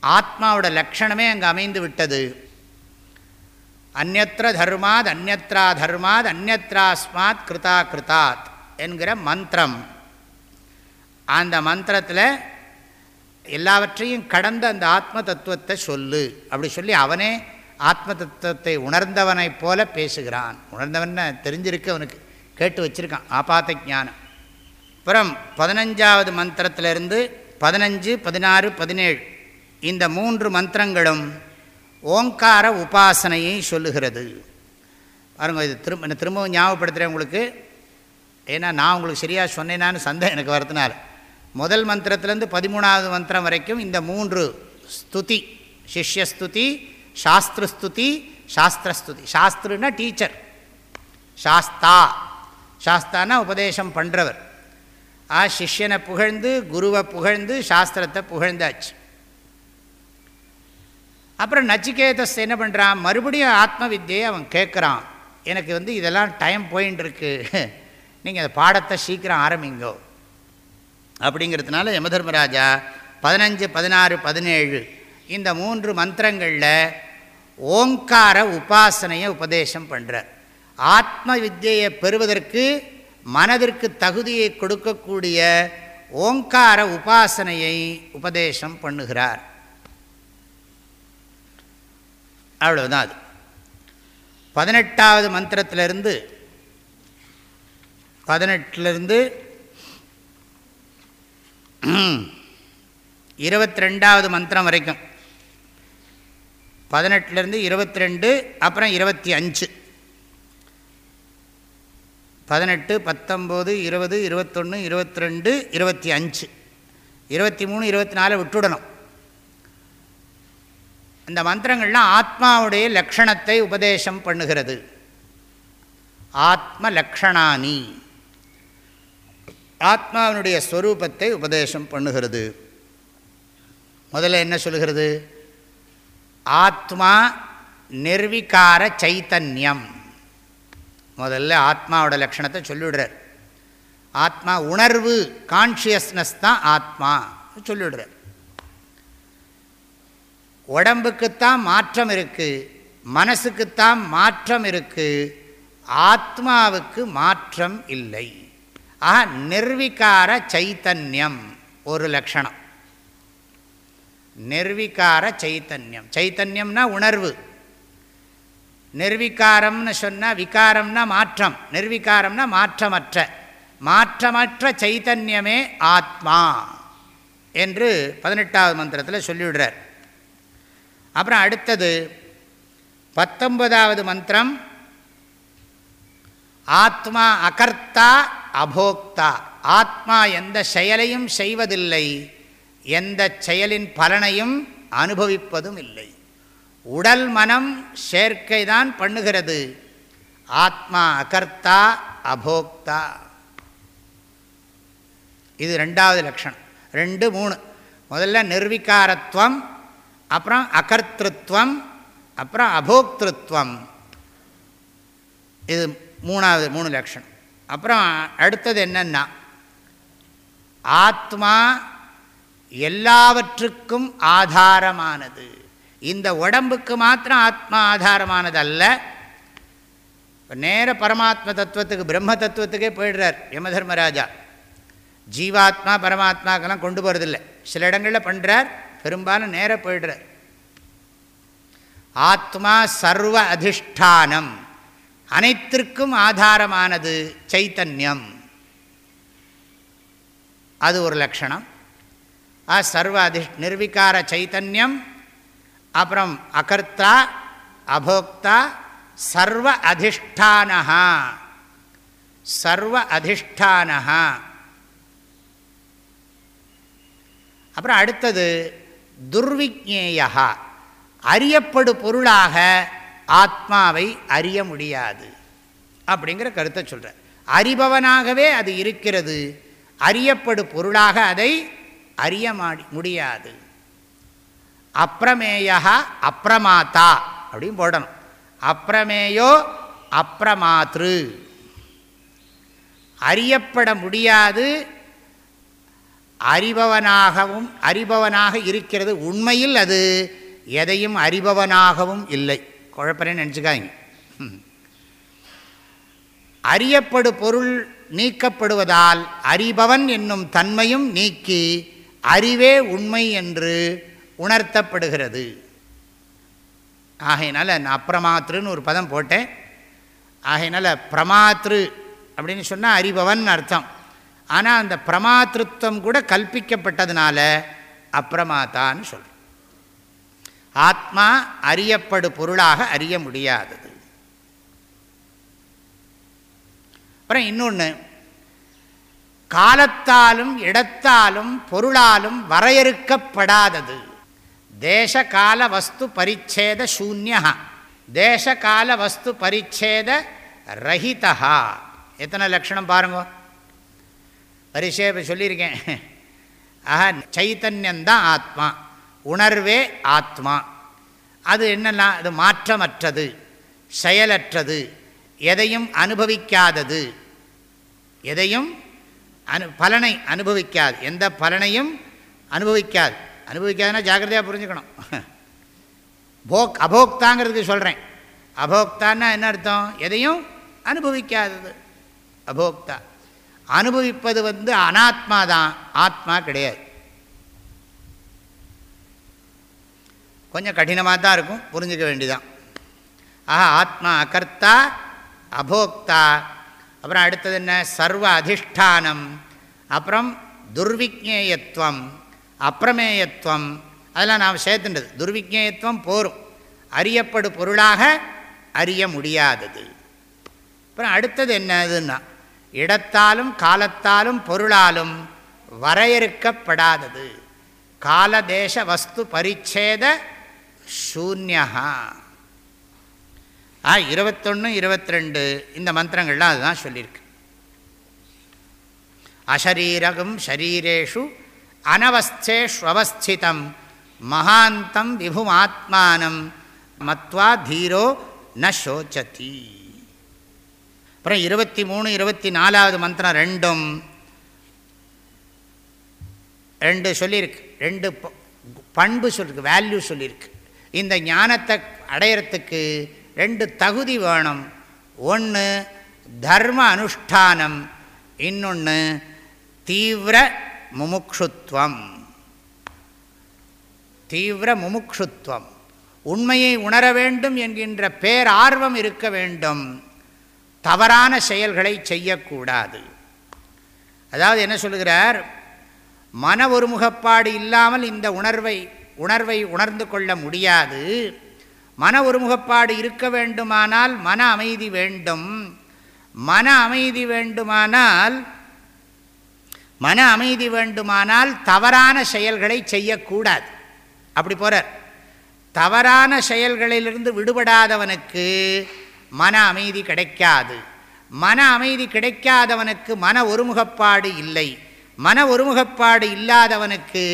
ஆத்மாவோட லக்ஷணமே அங்கே அமைந்து விட்டது. அந்நத்திர தர்மாத் அந்நத்ரா தர்மாத் அந்நத்ராஸ்மாத் கிருதா கிருதாத். என்கிற மந்திரம். அந்த மந்திரத்தில் எல்லாவற்றையும் கடந்த அந்த ஆத்ம தத்துவத்தை சொல்லு. அப்படி சொல்லி அவனே ஆத்ம தத்துவத்தை உணர்ந்தவனைப் போல பேசுகிறான். உணர்ந்தவன தெரிஞ்சிருக்கு அவனுக்கு கேட்டு வச்சிருக்கான். ஆபாத்த ஜானம் அப்புறம் பதினஞ்சாவது மந்திரத்திலிருந்து பதினஞ்சு பதினாறு பதினேழு. இந்த மூன்று மந்திரங்களும் ஓங்கார உபாசனையை சொல்லுகிறது. பாருங்கள் இது திரும்ப திரும்பவும் ஞாபகப்படுத்துகிறேன் உங்களுக்கு. ஏன்னா நான் உங்களுக்கு சரியாக சொன்னேனான்னு சந்தேகம் எனக்கு வரதுனால. முதல் மந்திரத்திலேருந்து பதிமூணாவது மந்திரம் வரைக்கும் இந்த மூன்று ஸ்துதி சிஷ்யஸ்துதி சாஸ்திரஸ்துதி சாஸ்திரஸ்துதி. சாஸ்திரன்னா டீச்சர் சாஸ்தா. சாஸ்தானா உபதேசம் பண்ணுறவர் ஆ சிஷ்யனை புகழ்ந்து குருவை புகழ்ந்து சாஸ்திரத்தை புகழ்ந்தாச்சு. அப்புறம் நச்சிகேதஸ் என்ன பண்ணுறான் மறுபடியும் ஆத்ம வித்தியை அவன் கேட்குறான் எனக்கு வந்து இதெல்லாம் டைம் போயின்னு நீங்கள் அந்த பாடத்தை சீக்கிரம் ஆரம்பிங்கோ. அப்படிங்கிறதுனால யமதர்மராஜா பதினஞ்சு பதினாறு பதினேழு இந்த மூன்று மந்திரங்களில் ஓங்கார உபாசனையை உபதேசம் பண்ணுறார் ஆத்ம வித்தியை பெறுவதற்கு மனதிற்கு தகுதியை கொடுக்கக்கூடிய ஓங்கார உபாசனையை உபதேசம் பண்ணுகிறார். அவ்வளவுதான் அது. பதினெட்டாவது மந்திரத்திலிருந்து பதினெட்டுலேருந்து இருபத்தி ரெண்டாவது மந்திரம் வரைக்கும். பதினெட்டுலேருந்து இருபத்தி ரெண்டு அப்புறம் இருபத்தி அஞ்சு. பதினெட்டு பத்தொம்போது இருபது இருபத்தொன்று இருபத்தி ரெண்டு இருபத்தி அஞ்சு. இருபத்தி மூணு இருபத்தி நாலு விட்டுடணும். இந்த மந்திரங்கள்லாம் ஆத்மாவுடைய லக்ஷணத்தை உபதேசம் பண்ணுகிறது. ஆத்ம லக்ஷணானி ஆத்மாவினுடைய ஸ்வரூபத்தை உபதேசம் பண்ணுகிறது. முதல்ல என்ன சொல்கிறது? ஆத்மா நிர்விகார சைத்தன்யம். முதல்ல ஆத்மாவோட லக்ஷணத்தை சொல்லிவிடுறார். ஆத்மா உணர்வு கான்ஷியஸ்னஸ் தான் ஆத்மா சொல்லிவிடுறார். உடம்புக்குத்தான் மாற்றம் இருக்குது மனசுக்குத்தான் மாற்றம் இருக்குது ஆத்மாவுக்கு மாற்றம் இல்லை. ஆக நிர்விகார சைத்தன்யம். ஒரு லக்ஷணம் நிர்விகார சைத்தன்யம். சைத்தன்யம்னா உணர்வு. நிர்விகாரம்னு சொன்னால் விகாரம்னா மாற்றம். நிர்விகாரம்னா மாற்றமற்ற. மாற்றமற்ற சைத்தன்யமே ஆத்மா என்று பதினெட்டாவது மந்திரத்தில் சொல்லிவிடுறார். அப்புறம் அடுத்தது பத்தொன்பதாவது மந்திரம் ஆத்மா அகர்த்தா அபோக்தா. ஆத்மா எந்த செயலையும் செய்வதில்லை. எந்த செயலின் பலனையும் அனுபவிப்பதும் இல்லை உடல் மனம் சேர்க்கை தான் பண்ணுகிறது. ஆத்மா அகர்த்தா அபோக்தா. இது ரெண்டாவது லட்சணம். ரெண்டு மூணு. முதல்ல நிர்விகாரத்துவம் அப்புறம் அகர்த்திருவம் அப்புறம் அபோக்திருத்வம். இது மூணாவது மூணு லட்சணம். அப்புறம் அடுத்தது என்னென்னா ஆத்மா எல்லாவற்றுக்கும் ஆதாரமானது. இந்த உடம்புக்கு மாத்திரம் ஆத்மா ஆதாரமானது அல்ல நேர பரமாத்ம தத்துவத்துக்கு பிரம்ம தத்துவத்துக்கே போயிடுறார் யம தர்மராஜா ஜீவாத்மா பரமாத்மாக்கெல்லாம் கொண்டு போகிறதில்லை சில இடங்களில் பண்ணுறார் பெரும்பாலும் நேர போயிடுறார். ஆத்மா சர்வ அதிஷ்டானம். அனைத்திற்கும் ஆதாரமானது சைத்தன்யம். அது ஒரு லக்ஷணம் ஆ சர்வ அதி நிர்விகார சைத்தன்யம் அப்புறம் அகர்த்தா அபோக்தா சர்வ அதிஷ்டானஹா. சர்வ அதிஷ்டானஹா. அப்புறம் அடுத்தது துர்விக்னேயா அறியப்படு பொருளாக ஆத்மாவை அறிய முடியாது. அப்படிங்கிற கருத்தை சொல்கிறார் அறிபவனாகவே அது இருக்கிறது. அறியப்படு பொருளாக அதை அறிய முடியாது. அப்ரமேயா அப்ரமாத்தா அப்படின்னு போடணும். அப்ரமேயோ அப்ரமாத்ரு. அறியப்பட முடியாது. அறிபவனாகவும் அறிபவனாக இருக்கிறது உண்மையில் அது எதையும் அறிபவனாகவும் இல்லை. குழப்பறேன்னு நினச்சிக்காங்க அறியப்படு பொருள் நீக்கப்படுவதால் அறிபவன் என்னும் தன்மையும் நீக்கி அறிவே உண்மை என்று உணர்த்தப்படுகிறது. ஆகையினால் நான் அப்பிரமாத்திருன்னு ஒரு பதம் போட்டேன். ஆகையினால் பிரமாத்திரு அப்படின்னு சொன்னால் அறிபவன் அர்த்தம். ஆனால் அந்த பிரமாத்திருத்தம் கூட கல்பிக்கப்பட்டதுனால அப்பிரமாத்தான்னு சொல்கிறேன் ஆத்மா அறியப்படு பொருளாக அறிய முடியாதது அப்புறம் இன்னொன்று காலத்தாலும் இடத்தாலும் பொருளாலும் வரையறுக்கப்படாதது. தேச கால வஸ்து பரிச்சேத சூன்யா தேச கால வஸ்து பரிச்சேத ரஹிதா எத்தனை லட்சணம் பாருங்க. பரிசே சொல்லியிருக்கேன். ஆஹா சைத்தன்யந்தான் ஆத்மா. உணர்வே ஆத்மா. அது என்னெல்லாம் அது மாற்றமற்றது செயலற்றது எதையும் அனுபவிக்காதது. எதையும் அனு பலனை அனுபவிக்காது. எந்த பலனையும் அனுபவிக்காது. அனுபவிக்காதுன்னா ஜாக்கிரதையாக புரிஞ்சுக்கணும். போக் அபோக்தாங்கிறதுக்கு சொல்கிறேன் அபோக்தான்னா என்ன அர்த்தம்? எதையும் அனுபவிக்காதது. அபோக்தா. அனுபவிப்பது வந்து அனாத்மா தான் ஆத்மா கிடையாது. கொஞ்சம் கடினமாக தான் இருக்கும் புரிஞ்சுக்க வேண்டிதான். ஆஹா ஆத்மா அகர்த்தா அபோக்தா. அப்புறம் அடுத்தது என்ன? சர்வ அதிஷ்டானம். அப்புறம் துர்விக்னேயத்துவம் அப்பிரமேயத்துவம் அதெல்லாம் நாம் சேர்த்துன்றது. துர்விக்னேயத்துவம் போரும். அறியப்படு பொருளாக அறிய முடியாதது. அப்புறம் அடுத்தது என்னதுன்னா இடத்தாலும் காலத்தாலும் பொருளாலும் வரையறுக்கப்படாதது. காலதேச வஸ்து பரிச்சேத சூன்யா ஆ இருபத்தொன்று இருபத்தி ரெண்டு இந்த மந்திரங்கள்லாம் அதுதான் சொல்லியிருக்கு அசரீரகம் ஷரீரேஷு அனவஸ்தேஷ்வஸ்திதம் மகாந்தம் விபுமாத்மானம் மத்வா தீரோ ந சோச்சதி. அப்புறம் இருபத்தி மூணு இருபத்தி நாலாவது மந்திரம் ரெண்டும் ரெண்டு சொல்லியிருக்கு ரெண்டு பண்பு சொல்லியிருக்கு வேல்யூ சொல்லியிருக்கு இந்த ஞானத்தை அடையிறதுக்கு ரெண்டு தகுதி வேணும். ஒன்று தர்ம அனுஷ்டானம் இன்னொன்று தீவிர முமுக்ஷுத்வம். தீவிர முமுக்ஷுத்வம். உண்மையை உணர வேண்டும் என்கின்ற பேரார்வம் இருக்க வேண்டும். தவறான செயல்களை செய்யக்கூடாது. அதாவது என்ன சொல்லுகிறார்? மன ஒருமுகப்பாடு இல்லாமல் இந்த உணர்வை உணர்வை உணர்ந்து கொள்ள முடியாது. மன ஒருமுகப்பாடு இருக்க வேண்டுமானால் மன அமைதி வேண்டும். மன அமைதி வேண்டுமானால் மன அமைதி வேண்டுமானால் தவறான செயல்களை செய்யக்கூடாது. அப்படி போகிறார் தவறான செயல்களிலிருந்து விடுபடாதவனுக்கு மன அமைதி கிடைக்காது. மன அமைதி கிடைக்காதவனுக்கு மன ஒருமுகப்பாடு இல்லை. மன ஒருமுகப்பாடு இல்லாதவனுக்கு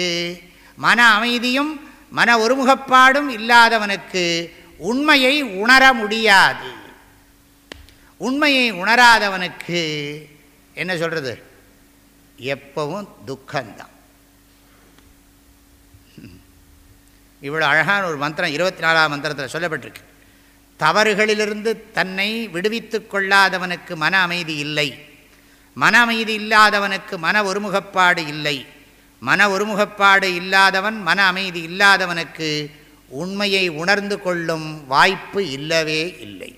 மன அமைதியும் மன ஒருமுகப்பாடும் இல்லாதவனுக்கு உண்மையை உணர முடியாது. உண்மையை உணராதவனுக்கு என்ன சொல்கிறது எப்பவும் துக்கம்தான். இவ்வளோ அழகான ஒரு மந்திரம் இருபத்தி நாலாம் மந்திரத்தில் சொல்லப்பட்டிருக்கு. தவறுகளிலிருந்து தன்னை விடுவித்து கொள்ளாதவனுக்கு மன அமைதி இல்லை. மன அமைதி இல்லாதவனுக்கு மன ஒருமுகப்பாடு இல்லை. மன ஒருமுகப்பாடு இல்லாதவன் மன அமைதி இல்லாதவனுக்கு உண்மையை உணர்ந்து கொள்ளும் வாய்ப்பு இல்லவே இல்லை.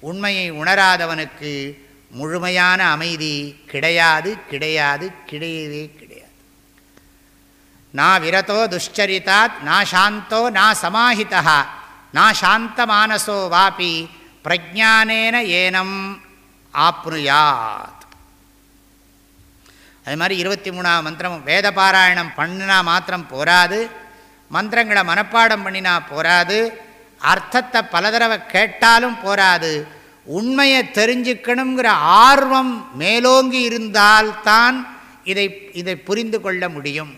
உண்மையை உணராதவனுக்கு முழுமையான அமைதி கிடையாது கிடையாது கிடையவே கிடையாது. நான் விரதோ துஷ்சரித்தாத் நான் சாந்தோ நான் சமாஹிதா நான் சாந்தமானசோ வாபி பிரஜானேன ஏனம் ஆப்னுயாத். அது மாதிரி இருபத்தி மூணாவது மந்திரம் வேத பாராயணம் பண்ணினா மாத்திரம் போராது மந்திரங்களை மனப்பாடம் பண்ணினா போராது அர்த்தத்தை பல தடவை கேட்டாலும் போராது உண்மையை தெரிஞ்சுக்கணுங்கிற ஆர்வம் மேலோங்கி இருந்தால்தான் இதை இதை புரிந்து கொள்ள முடியும்.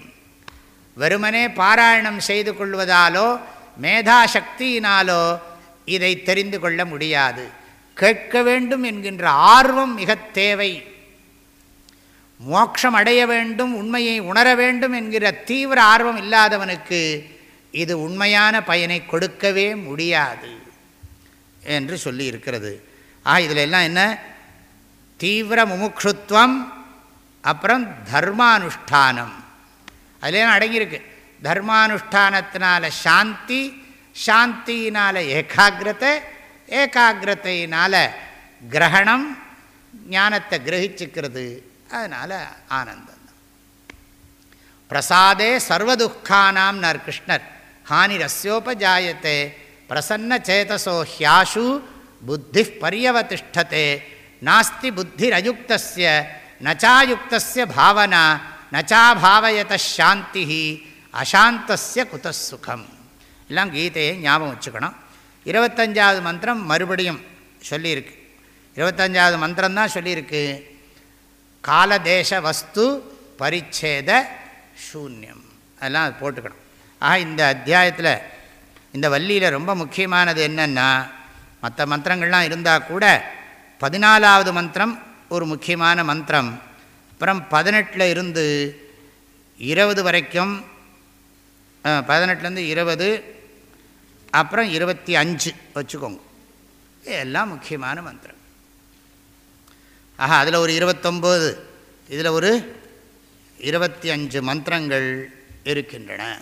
வெறுமனே பாராயணம் செய்து கொள்வதாலோ மேதாசக்தியினாலோ இதை தெரிந்து கொள்ள முடியாது. கேட்க வேண்டும் என்கின்ற ஆர்வம் மிக தேவை. மோட்சம் அடைய வேண்டும் உண்மையை உணர வேண்டும் என்கிற தீவிர ஆர்வம் இல்லாதவனுக்கு இது உண்மையான பயனை கொடுக்கவே முடியாது என்று சொல்லி இருக்கிறது ஆ இதில் எல்லாம் என்ன? தீவிர முமுட்சுத்வம் அப்புறம் தர்மானுஷ்டானம். அதுலேயும் அடங்கியிருக்கு. தர்மானுஷ்டானத்தினால சாந்தி சாந்தியினால் ஏகாகிரத்தை ஏகாகிரத்தையினால் கிரகணம் ஞானத்தை கிரகிச்சுக்கிறது. அதனால் ஆனந்தம். பிரசாதே சர்வதுக்கானாம் நர் கிருஷ்ணர். ஹானி ரஸ்யோபஜாயத்தே. பிரசன்ன சேதசோ ஹியாஷு. புத்தி பரியவதிஷ்டதே. நாஸ்தி புத்திரயுக்தஸ்ய. நச்சாயுக்தஸ்ய பாவனா. நச்சாபாவயத சாந்தி அசாந்தஸ்ய குதசுகம் எல்லாம் கீதையை ஞாபகம் வச்சுக்கணும். இருபத்தஞ்சாவது மந்திரம் மறுபடியும் சொல்லியிருக்கு. இருபத்தஞ்சாவது மந்திரம்தான் சொல்லியிருக்கு. காலதேச வஸ்து பரிச்சேத சூன்யம். அதெல்லாம் அது போட்டுக்கணும். ஆக இந்த அத்தியாயத்தில் இந்த வள்ளியில் ரொம்ப முக்கியமானது என்னென்னா மற்ற மந்திரங்கள்லாம் இருந்தால் கூட பதினாலாவது மந்திரம் ஒரு முக்கியமான மந்திரம். அப்புறம் பதினெட்டில் இருந்து இருபது வரைக்கும் பதினெட்டுலேருந்து இருபது அப்புறம் இருபத்தி அஞ்சு வச்சுக்கோங்க. எல்லாம் முக்கியமான மந்திரம். ஆஹா அதில் ஒரு இருபத்தொம்போது. இதில் ஒரு இருபத்தி அஞ்சு மந்திரங்கள் இருக்கின்றன.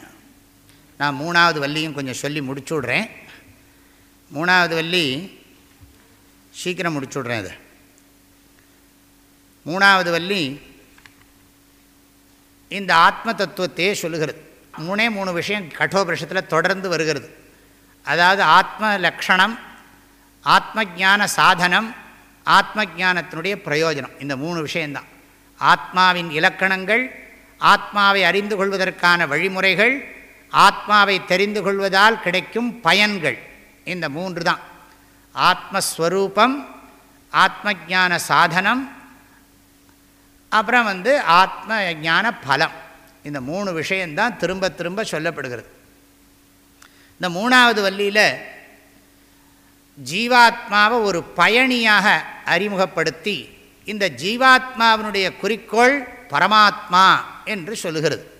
நான் மூணாவது வள்ளியும் கொஞ்சம் சொல்லி முடிச்சு விட்றேன். மூணாவது வள்ளி சீக்கிரம் முடிச்சு விட்றேன் இதை. மூணாவது வள்ளி இந்த ஆத்ம தத்துவத்தையே சொல்லுகிறது. மூணே மூணு விஷயம் கட்டோபரிஷத்தில் தொடர்ந்து வருகிறது. அதாவது ஆத்ம லக்ஷணம் ஆத்ம ஜான சாதனம் ஆத்ம ஜானத்தினுடைய பிரயோஜனம். இந்த மூணு விஷயந்தான் ஆத்மாவின் இலக்கணங்கள் ஆத்மாவை அறிந்து கொள்வதற்கான வழிமுறைகள் ஆத்மாவை தெரிந்து கொள்வதால் கிடைக்கும் பயன்கள். இந்த மூன்று தான் ஆத்மஸ்வரூபம் ஆத்ம ஜான சாதனம் அப்புறம் வந்து ஆத்ம ஞான பலம். இந்த மூணு விஷயந்தான் திரும்ப திரும்ப சொல்லப்படுகிறது. இந்த மூணாவது வள்ளியில் ஜீவாத்மாவை ஒரு பயணியாக அறிமுகப்படுத்தி இந்த ஜீவாத்மாவினுடைய குறிக்கோள் பரமாத்மா என்று சொல்லுகிறது.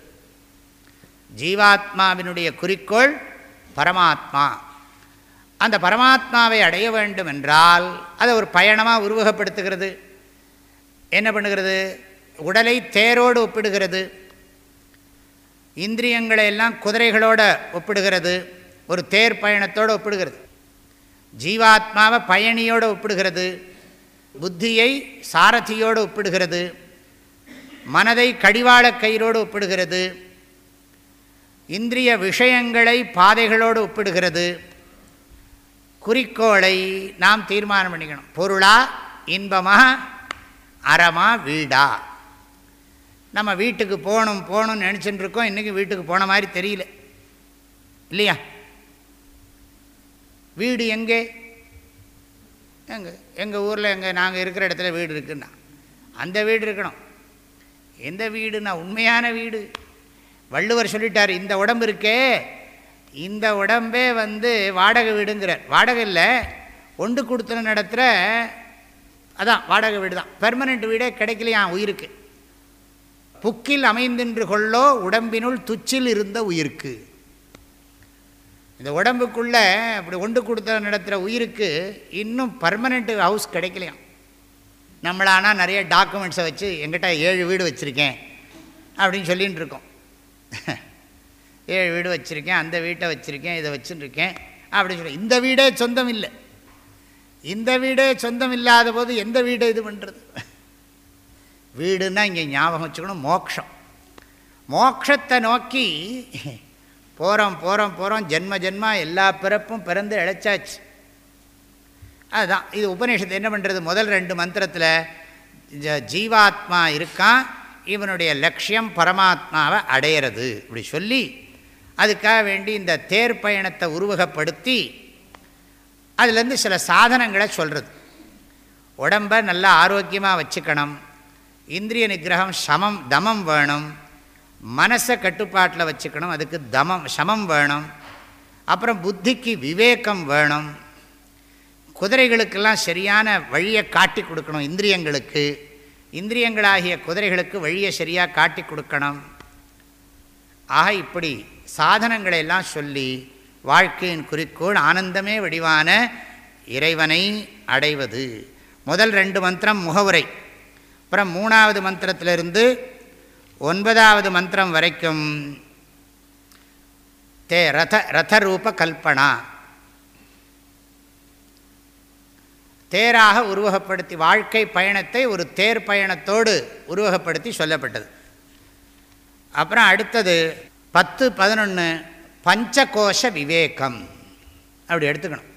ஜீவாத்மாவினுடைய குறிக்கோள் பரமாத்மா. அந்த பரமாத்மாவை அடைய வேண்டும் என்றால் அதை ஒரு பயணமாக உருவகப்படுத்துகிறது. என்ன பண்ணுகிறது? உடலை தேரோடு ஒப்பிடுகிறது. இந்திரியங்களை எல்லாம் குதிரைகளோடு ஒப்பிடுகிறது. ஒரு தேர் பயணத்தோடு ஒப்பிடுகிறது. ஜீவாத்மாவை பயணியோடு ஒப்பிடுகிறது. புத்தியை சாரதியோடு ஒப்பிடுகிறது. மனதை கடிவாள கயிறோடு ஒப்பிடுகிறது. இந்திரிய விஷயங்களை பாதைகளோடு ஒப்பிடுகிறது. குறிக்கோளை நாம் தீர்மானம் பண்ணிக்கணும். பொருளா இன்பமா அறமா வீடா? நம்ம வீட்டுக்கு போகணும் போகணும்னு நினச்சிட்டு இருக்கோம் இன்றைக்கி வீட்டுக்கு போன மாதிரி தெரியல. இல்லையா? வீடு எங்கே? எங்கள் எங்கள் ஊரில் எங்கள் நாங்கள் இருக்கிற இடத்துல வீடு இருக்குன்னா அந்த வீடு இருக்கணும். எந்த வீடுனா உண்மையான வீடு. வள்ளுவர் சொல்லிட்டார் இந்த உடம்பு இருக்கே இந்த உடம்பே வந்து வாடகை வீடுங்கிறார். வாடகை இல்லை ஒன்று கொடுத்துன நடத்துகிற அதான் வாடகை வீடு தான். பெர்மனெண்ட் வீடே கிடைக்கலையாம் உயிருக்கு. புக்கில் அமைந்தின்று கொள்ளோ உடம்பினுள் துச்சில் இருந்த உயிருக்கு. இந்த உடம்புக்குள்ளே அப்படி ஒன்று கொடுத்த நடத்துகிற உயிருக்கு இன்னும் பர்மனெண்ட்டு ஹவுஸ் கிடைக்கலையாம். நம்மளானால் நிறைய டாக்குமெண்ட்ஸை வச்சு எங்கிட்ட ஏழு வீடு வச்சுருக்கேன் அப்படின்னு சொல்லின்னு இருக்கோம். ஏழு வீடு வச்சுருக்கேன் அந்த வீட்டை வச்சுருக்கேன் இதை வச்சுருக்கேன் அப்படின்னு சொல்லி. இந்த வீடே சொந்தம் இல்லை. இந்த வீடே சொந்தம் இல்லாத போது எந்த வீடை இது பண்ணுறது வீடுன்னா இங்கே ஞாபகம் வச்சுக்கணும் மோக்ஷம். மோக்ஷத்தை நோக்கி போகிறோம் போகிறோம் போகிறோம் ஜென்ம ஜென்மா எல்லா பிறப்பும் பிறந்து இழைச்சாச்சு. அதுதான். இது உபநிஷத்து என்ன பண்ணுறது முதல் ரெண்டு மந்திரத்தில் ஜீவாத்மா இருக்கான் இவனுடைய லட்சியம் பரமாத்மாவை அடையிறது இப்படி சொல்லி அதுக்காக வேண்டி இந்த தேர் பயணத்தை உருவகப்படுத்தி அதுலேருந்து சில சாதனங்களை சொல்கிறது உடம்பை நல்லா ஆரோக்கியமாக வச்சுக்கணும். இந்திரிய நிகிரகம் சமம் தமம் வேணும். மனசை கட்டுப்பாட்டில் வச்சுக்கணும். அதுக்கு தமம் சமம் வேணும். அப்புறம் புத்திக்கு விவேகம் வேணும். குதிரைகளுக்கெல்லாம் சரியான வழியை காட்டி கொடுக்கணும் இந்திரியங்களுக்கு. இந்திரியங்களாகிய குதிரைகளுக்கு வழியை சரியாக காட்டி கொடுக்கணும். ஆக இப்படி சாதனங்களை எல்லாம் சொல்லி வாழ்க்கையின் குறிக்கோள் ஆனந்தமே வடிவான இறைவனை அடைவது. முதல் ரெண்டு மந்திரம் முகவுரை. அப்புறம் மூணாவது மந்திரத்திலிருந்து ஒன்பதாவது மந்திரம் வரைக்கும் தே ரத ரதரூப கல்பனா. தேராக உருவகப்படுத்தி வாழ்க்கை பயணத்தை ஒரு தேர் பயணத்தோடு உருவகப்படுத்தி சொல்லப்பட்டது. அப்புறம் அடுத்தது பத்து பதினொன்று பஞ்சகோஷ விவேகம். அப்படி எடுத்துக்கணும்.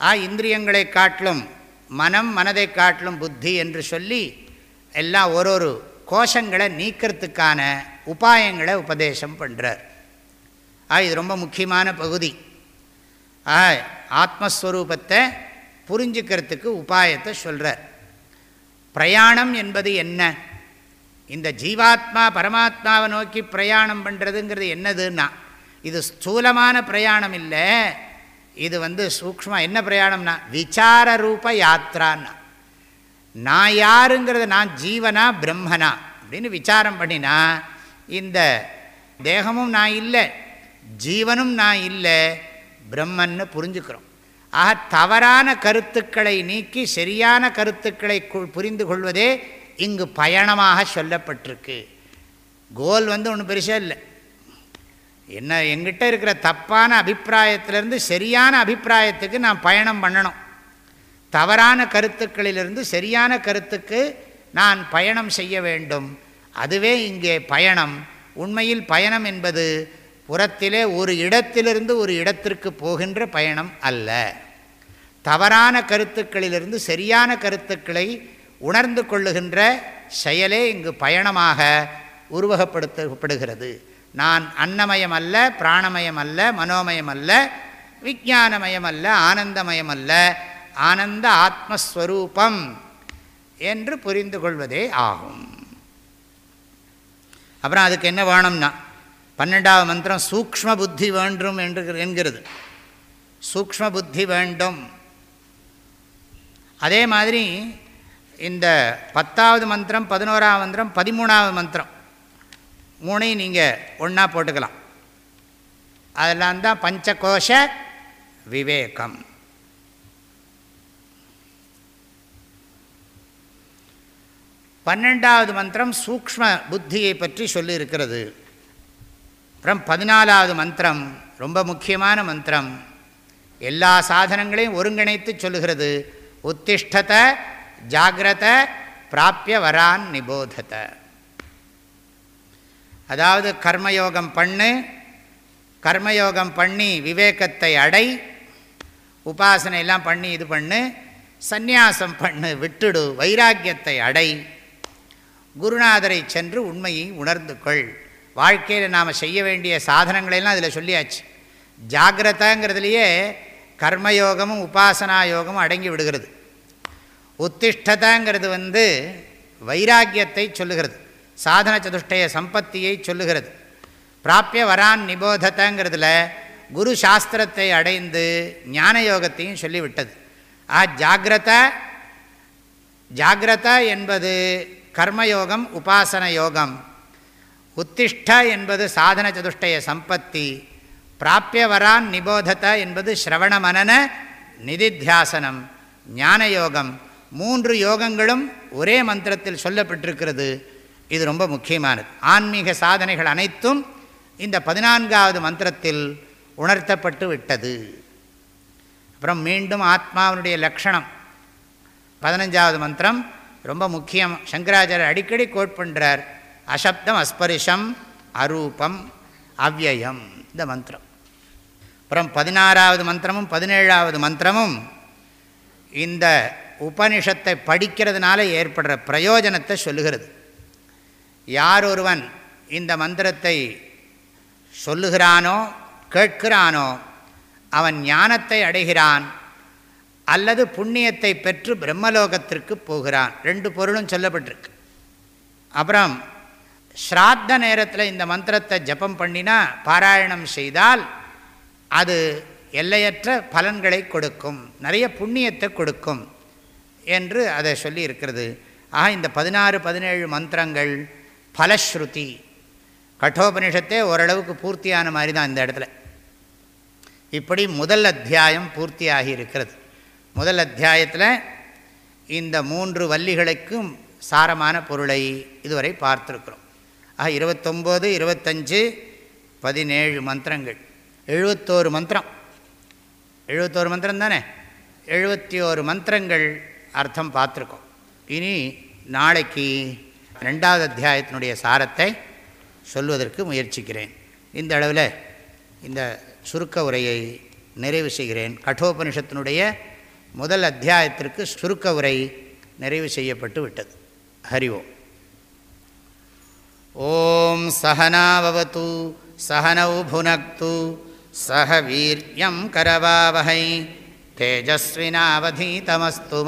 ஆ இந்திரியங்களை காட்டிலும் மனம் மனதை காட்டிலும் புத்தி என்று சொல்லி எல்லாம் ஒரு ஒரு கோஷங்களை நீக்கிறதுக்கான உபாயங்களை உபதேசம் பண்ணுறார் ஆ இது ரொம்ப முக்கியமான பகுதி. ஆ ஆத்மஸ்வரூபத்தை புரிஞ்சுக்கிறதுக்கு உபாயத்தை சொல்கிறார் பிரயாணம் என்பது என்ன? இந்த ஜீவாத்மா பரமாத்மாவை நோக்கி பிரயாணம் பண்ணுறதுங்கிறது என்னதுன்னா இது ஸ்தூலமான பிரயாணம் இல்லை. இது வந்து சூக்மா என்ன பிரயாணம்னா விசார ரூப யாத்திரான்னா நான் யாருங்கிறத நான் ஜீவனா பிரம்மனா? அப்படின்னு விசாரம் பண்ணினா இந்த தேகமும் நான் இல்லை ஜீவனும் நான் இல்லை பிரம்மன்னு புரிஞ்சுக்கிறோம். ஆக தவறான கருத்துக்களை நீக்கி சரியான கருத்துக்களை புரிந்து கொள்வதே இங்கு பயணமாக சொல்லப்பட்டிருக்கு. கோல் வந்து ஒன்றும் பெருசாக இல்லை. என்ன எங்கிட்ட இருக்கிற தப்பான அபிப்பிராயத்திலேருந்து சரியான அபிப்பிராயத்துக்கு நான் பயணம் பண்ணணும். தவறான கருத்துக்களிலிருந்து சரியான கருத்துக்கு நான் பயணம் செய்ய வேண்டும். அதுவே இங்கே பயணம். உண்மையில் பயணம் என்பது புறத்திலே ஒரு இடத்திலிருந்து ஒரு இடத்திற்கு போகின்ற பயணம் அல்ல. தவறான கருத்துக்களிலிருந்து சரியான கருத்துக்களை உணர்ந்து கொள்ளுகின்ற செயலே இங்கு பயணமாக உருவகப்படுத்தப்படுகிறது. நான் அன்னமயம் அல்ல பிராணமயம் அல்ல மனோமயம் அல்ல விஜானமயம் அல்ல ஆனந்தமயம் அல்ல ஆனந்த ஆத்மஸ்வரூபம் என்று புரிந்து கொள்வதே ஆகும். அப்புறம் அதுக்கு என்ன வேணும்னா பன்னெண்டாவது மந்திரம் சூக்ம புத்தி வேண்டும் என்று என்கிறது. சூக்ம புத்தி வேண்டும். அதே மாதிரி இந்த பத்தாவது மந்திரம் பதினோராவது மந்திரம் பதிமூணாவது மந்திரம் மூணையும் நீங்கள் ஒன்றா போட்டுக்கலாம். அதெல்லாம் தான் பஞ்சகோஷ விவேகம். பன்னெண்டாவது மந்திரம் சூக்ம புத்தியை பற்றி சொல்லியிருக்கிறது. அப்புறம் பதினாலாவது மந்திரம் ரொம்ப முக்கியமான மந்திரம். எல்லா சாதனங்களையும் ஒருங்கிணைத்து சொல்லுகிறது. உத்திஷ்டத ஜாகிரத பிராப்பிய வரான் நிபோதத. அதாவது கர்மயோகம் பண்ணு கர்மயோகம் பண்ணி விவேகத்தை அடை உபாசனை எல்லாம் பண்ணி இது பண்ணு சந்நியாசம் பண்ணு விட்டுடு வைராக்கியத்தை அடை. குருநாதரை சென்று உண்மையை உணர்ந்து கொள். வாழ்க்கையில் நாம் செய்ய வேண்டிய சாதனங்களெல்லாம் அதில் சொல்லியாச்சு. ஜாகிரதாங்கிறதுலையே கர்மயோகமும் உபாசனா யோகமும் அடங்கி விடுகிறது. உத்திஷ்டதாங்கிறது வந்து வைராக்கியத்தை சொல்லுகிறது. சாதன சதுஷ்டய சம்பத்தியை சொல்லுகிறது. பிராப்பிய வரான் நிபோதத்தைங்கிறதுல குரு சாஸ்திரத்தை அடைந்து ஞான யோகத்தையும் சொல்லிவிட்டது. ஆ ஜாகிரதா ஜாகிரதா என்பது கர்மயோகம் உபாசன யோகம். உத்திஷ்ட என்பது சாதன சதுஷ்டய சம்பத்தி. பிராப்பியவரான் நிபோதத என்பது ஸ்ரவண மனன நிதித்தியாசனம். ஞான யோகம். மூன்று யோகங்களும் ஒரே மந்திரத்தில் சொல்லப்பட்டிருக்கிறது. இது ரொம்ப முக்கியமானது. ஆன்மீக சாதனைகள் அனைத்தும் இந்த பதினான்காவது மந்திரத்தில் உணர்த்தப்பட்டு விட்டது. அப்புறம் மீண்டும் ஆத்மாவனுடைய லக்ஷணம். பதினஞ்சாவது மந்திரம். ரொம்ப முக்கியம். சங்கராச்சாரியர் அடிக்கடி கோட் பண்ணுறார் அசப்தம் அஸ்பரிஷம் அரூபம் அவ்வயம். இந்த மந்திரம். அப்புறம் பதினாறாவது மந்திரமும் பதினேழாவது மந்திரமும் இந்த உபனிஷத்தை படிக்கிறதுனால ஏற்படுற பிரயோஜனத்தை சொல்லுகிறது. யார் ஒருவன் இந்த மந்திரத்தை சொல்லுகிறானோ கேட்கிறானோ அவன் ஞானத்தை அடைகிறான் அல்லது புண்ணியத்தை பெற்று பிரம்மலோகத்திற்கு போகிறான். ரெண்டு பொருளும் சொல்லப்பட்டிருக்கு. அப்புறம் ஸ்ராத்த நேரத்தில் இந்த மந்திரத்தை ஜபம் பண்ணினா பாராயணம் செய்தால் அது எல்லையற்ற பலன்களை கொடுக்கும். நிறைய புண்ணியத்தை கொடுக்கும் என்று அதை சொல்லி இருக்கிறது. ஆக இந்த பதினாறு பதினேழு மந்திரங்கள் பலஸ்ருதி. கட்டோபனிஷத்தே ஓரளவுக்கு பூர்த்தியான மாதிரி தான் இந்த இடத்துல. இப்படி முதல் அத்தியாயம் பூர்த்தியாகி இருக்கிறது. முதல் அத்தியாயத்தில் இந்த மூன்று வள்ளிகளுக்கும் சாரமான பொருளை இதுவரை பார்த்துருக்குறோம். ஆக இருபத்தொம்போது இருபத்தஞ்சு பதினேழு மந்திரங்கள். எழுபத்தோரு மந்திரம். எழுபத்தோரு மந்திரம் தானே? எழுபத்தி ஓரு மந்திரங்கள் அர்த்தம் பார்த்துருக்கோம். இனி நாளைக்கு ரெண்டாவது அத்தியாயத்தினுடைய சாரத்தை சொல்வதற்கு முயற்சிக்கிறேன். இந்த அளவில் இந்த சுருக்க உரையை நிறைவு செய்கிறேன். கட்டோபனிஷத்தினுடைய முதல் அத்தியாயத்திற்கு சுருக்க உரை நிறைவு செய்யப்பட்டு விட்டது. ஹரி ஓம். ஓம் சகனாவது சகனௌ புனக்து சக வீரியம் கரவாவகை தேஜஸ்வினாவதீதமஸ்து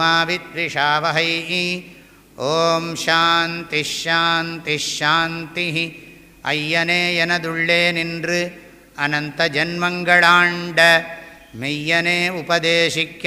மாவித்விஷாவகை ஓம் சாந்தி ஷாந்தி ஷாந்தி ஐயனே எனதுள்ளே நின்று அனந்த ஜன்மங்களாண்ட மெய்யனே உபதேசிக்க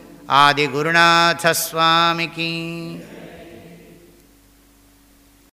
आदिगुरुनाथस्वामिकी।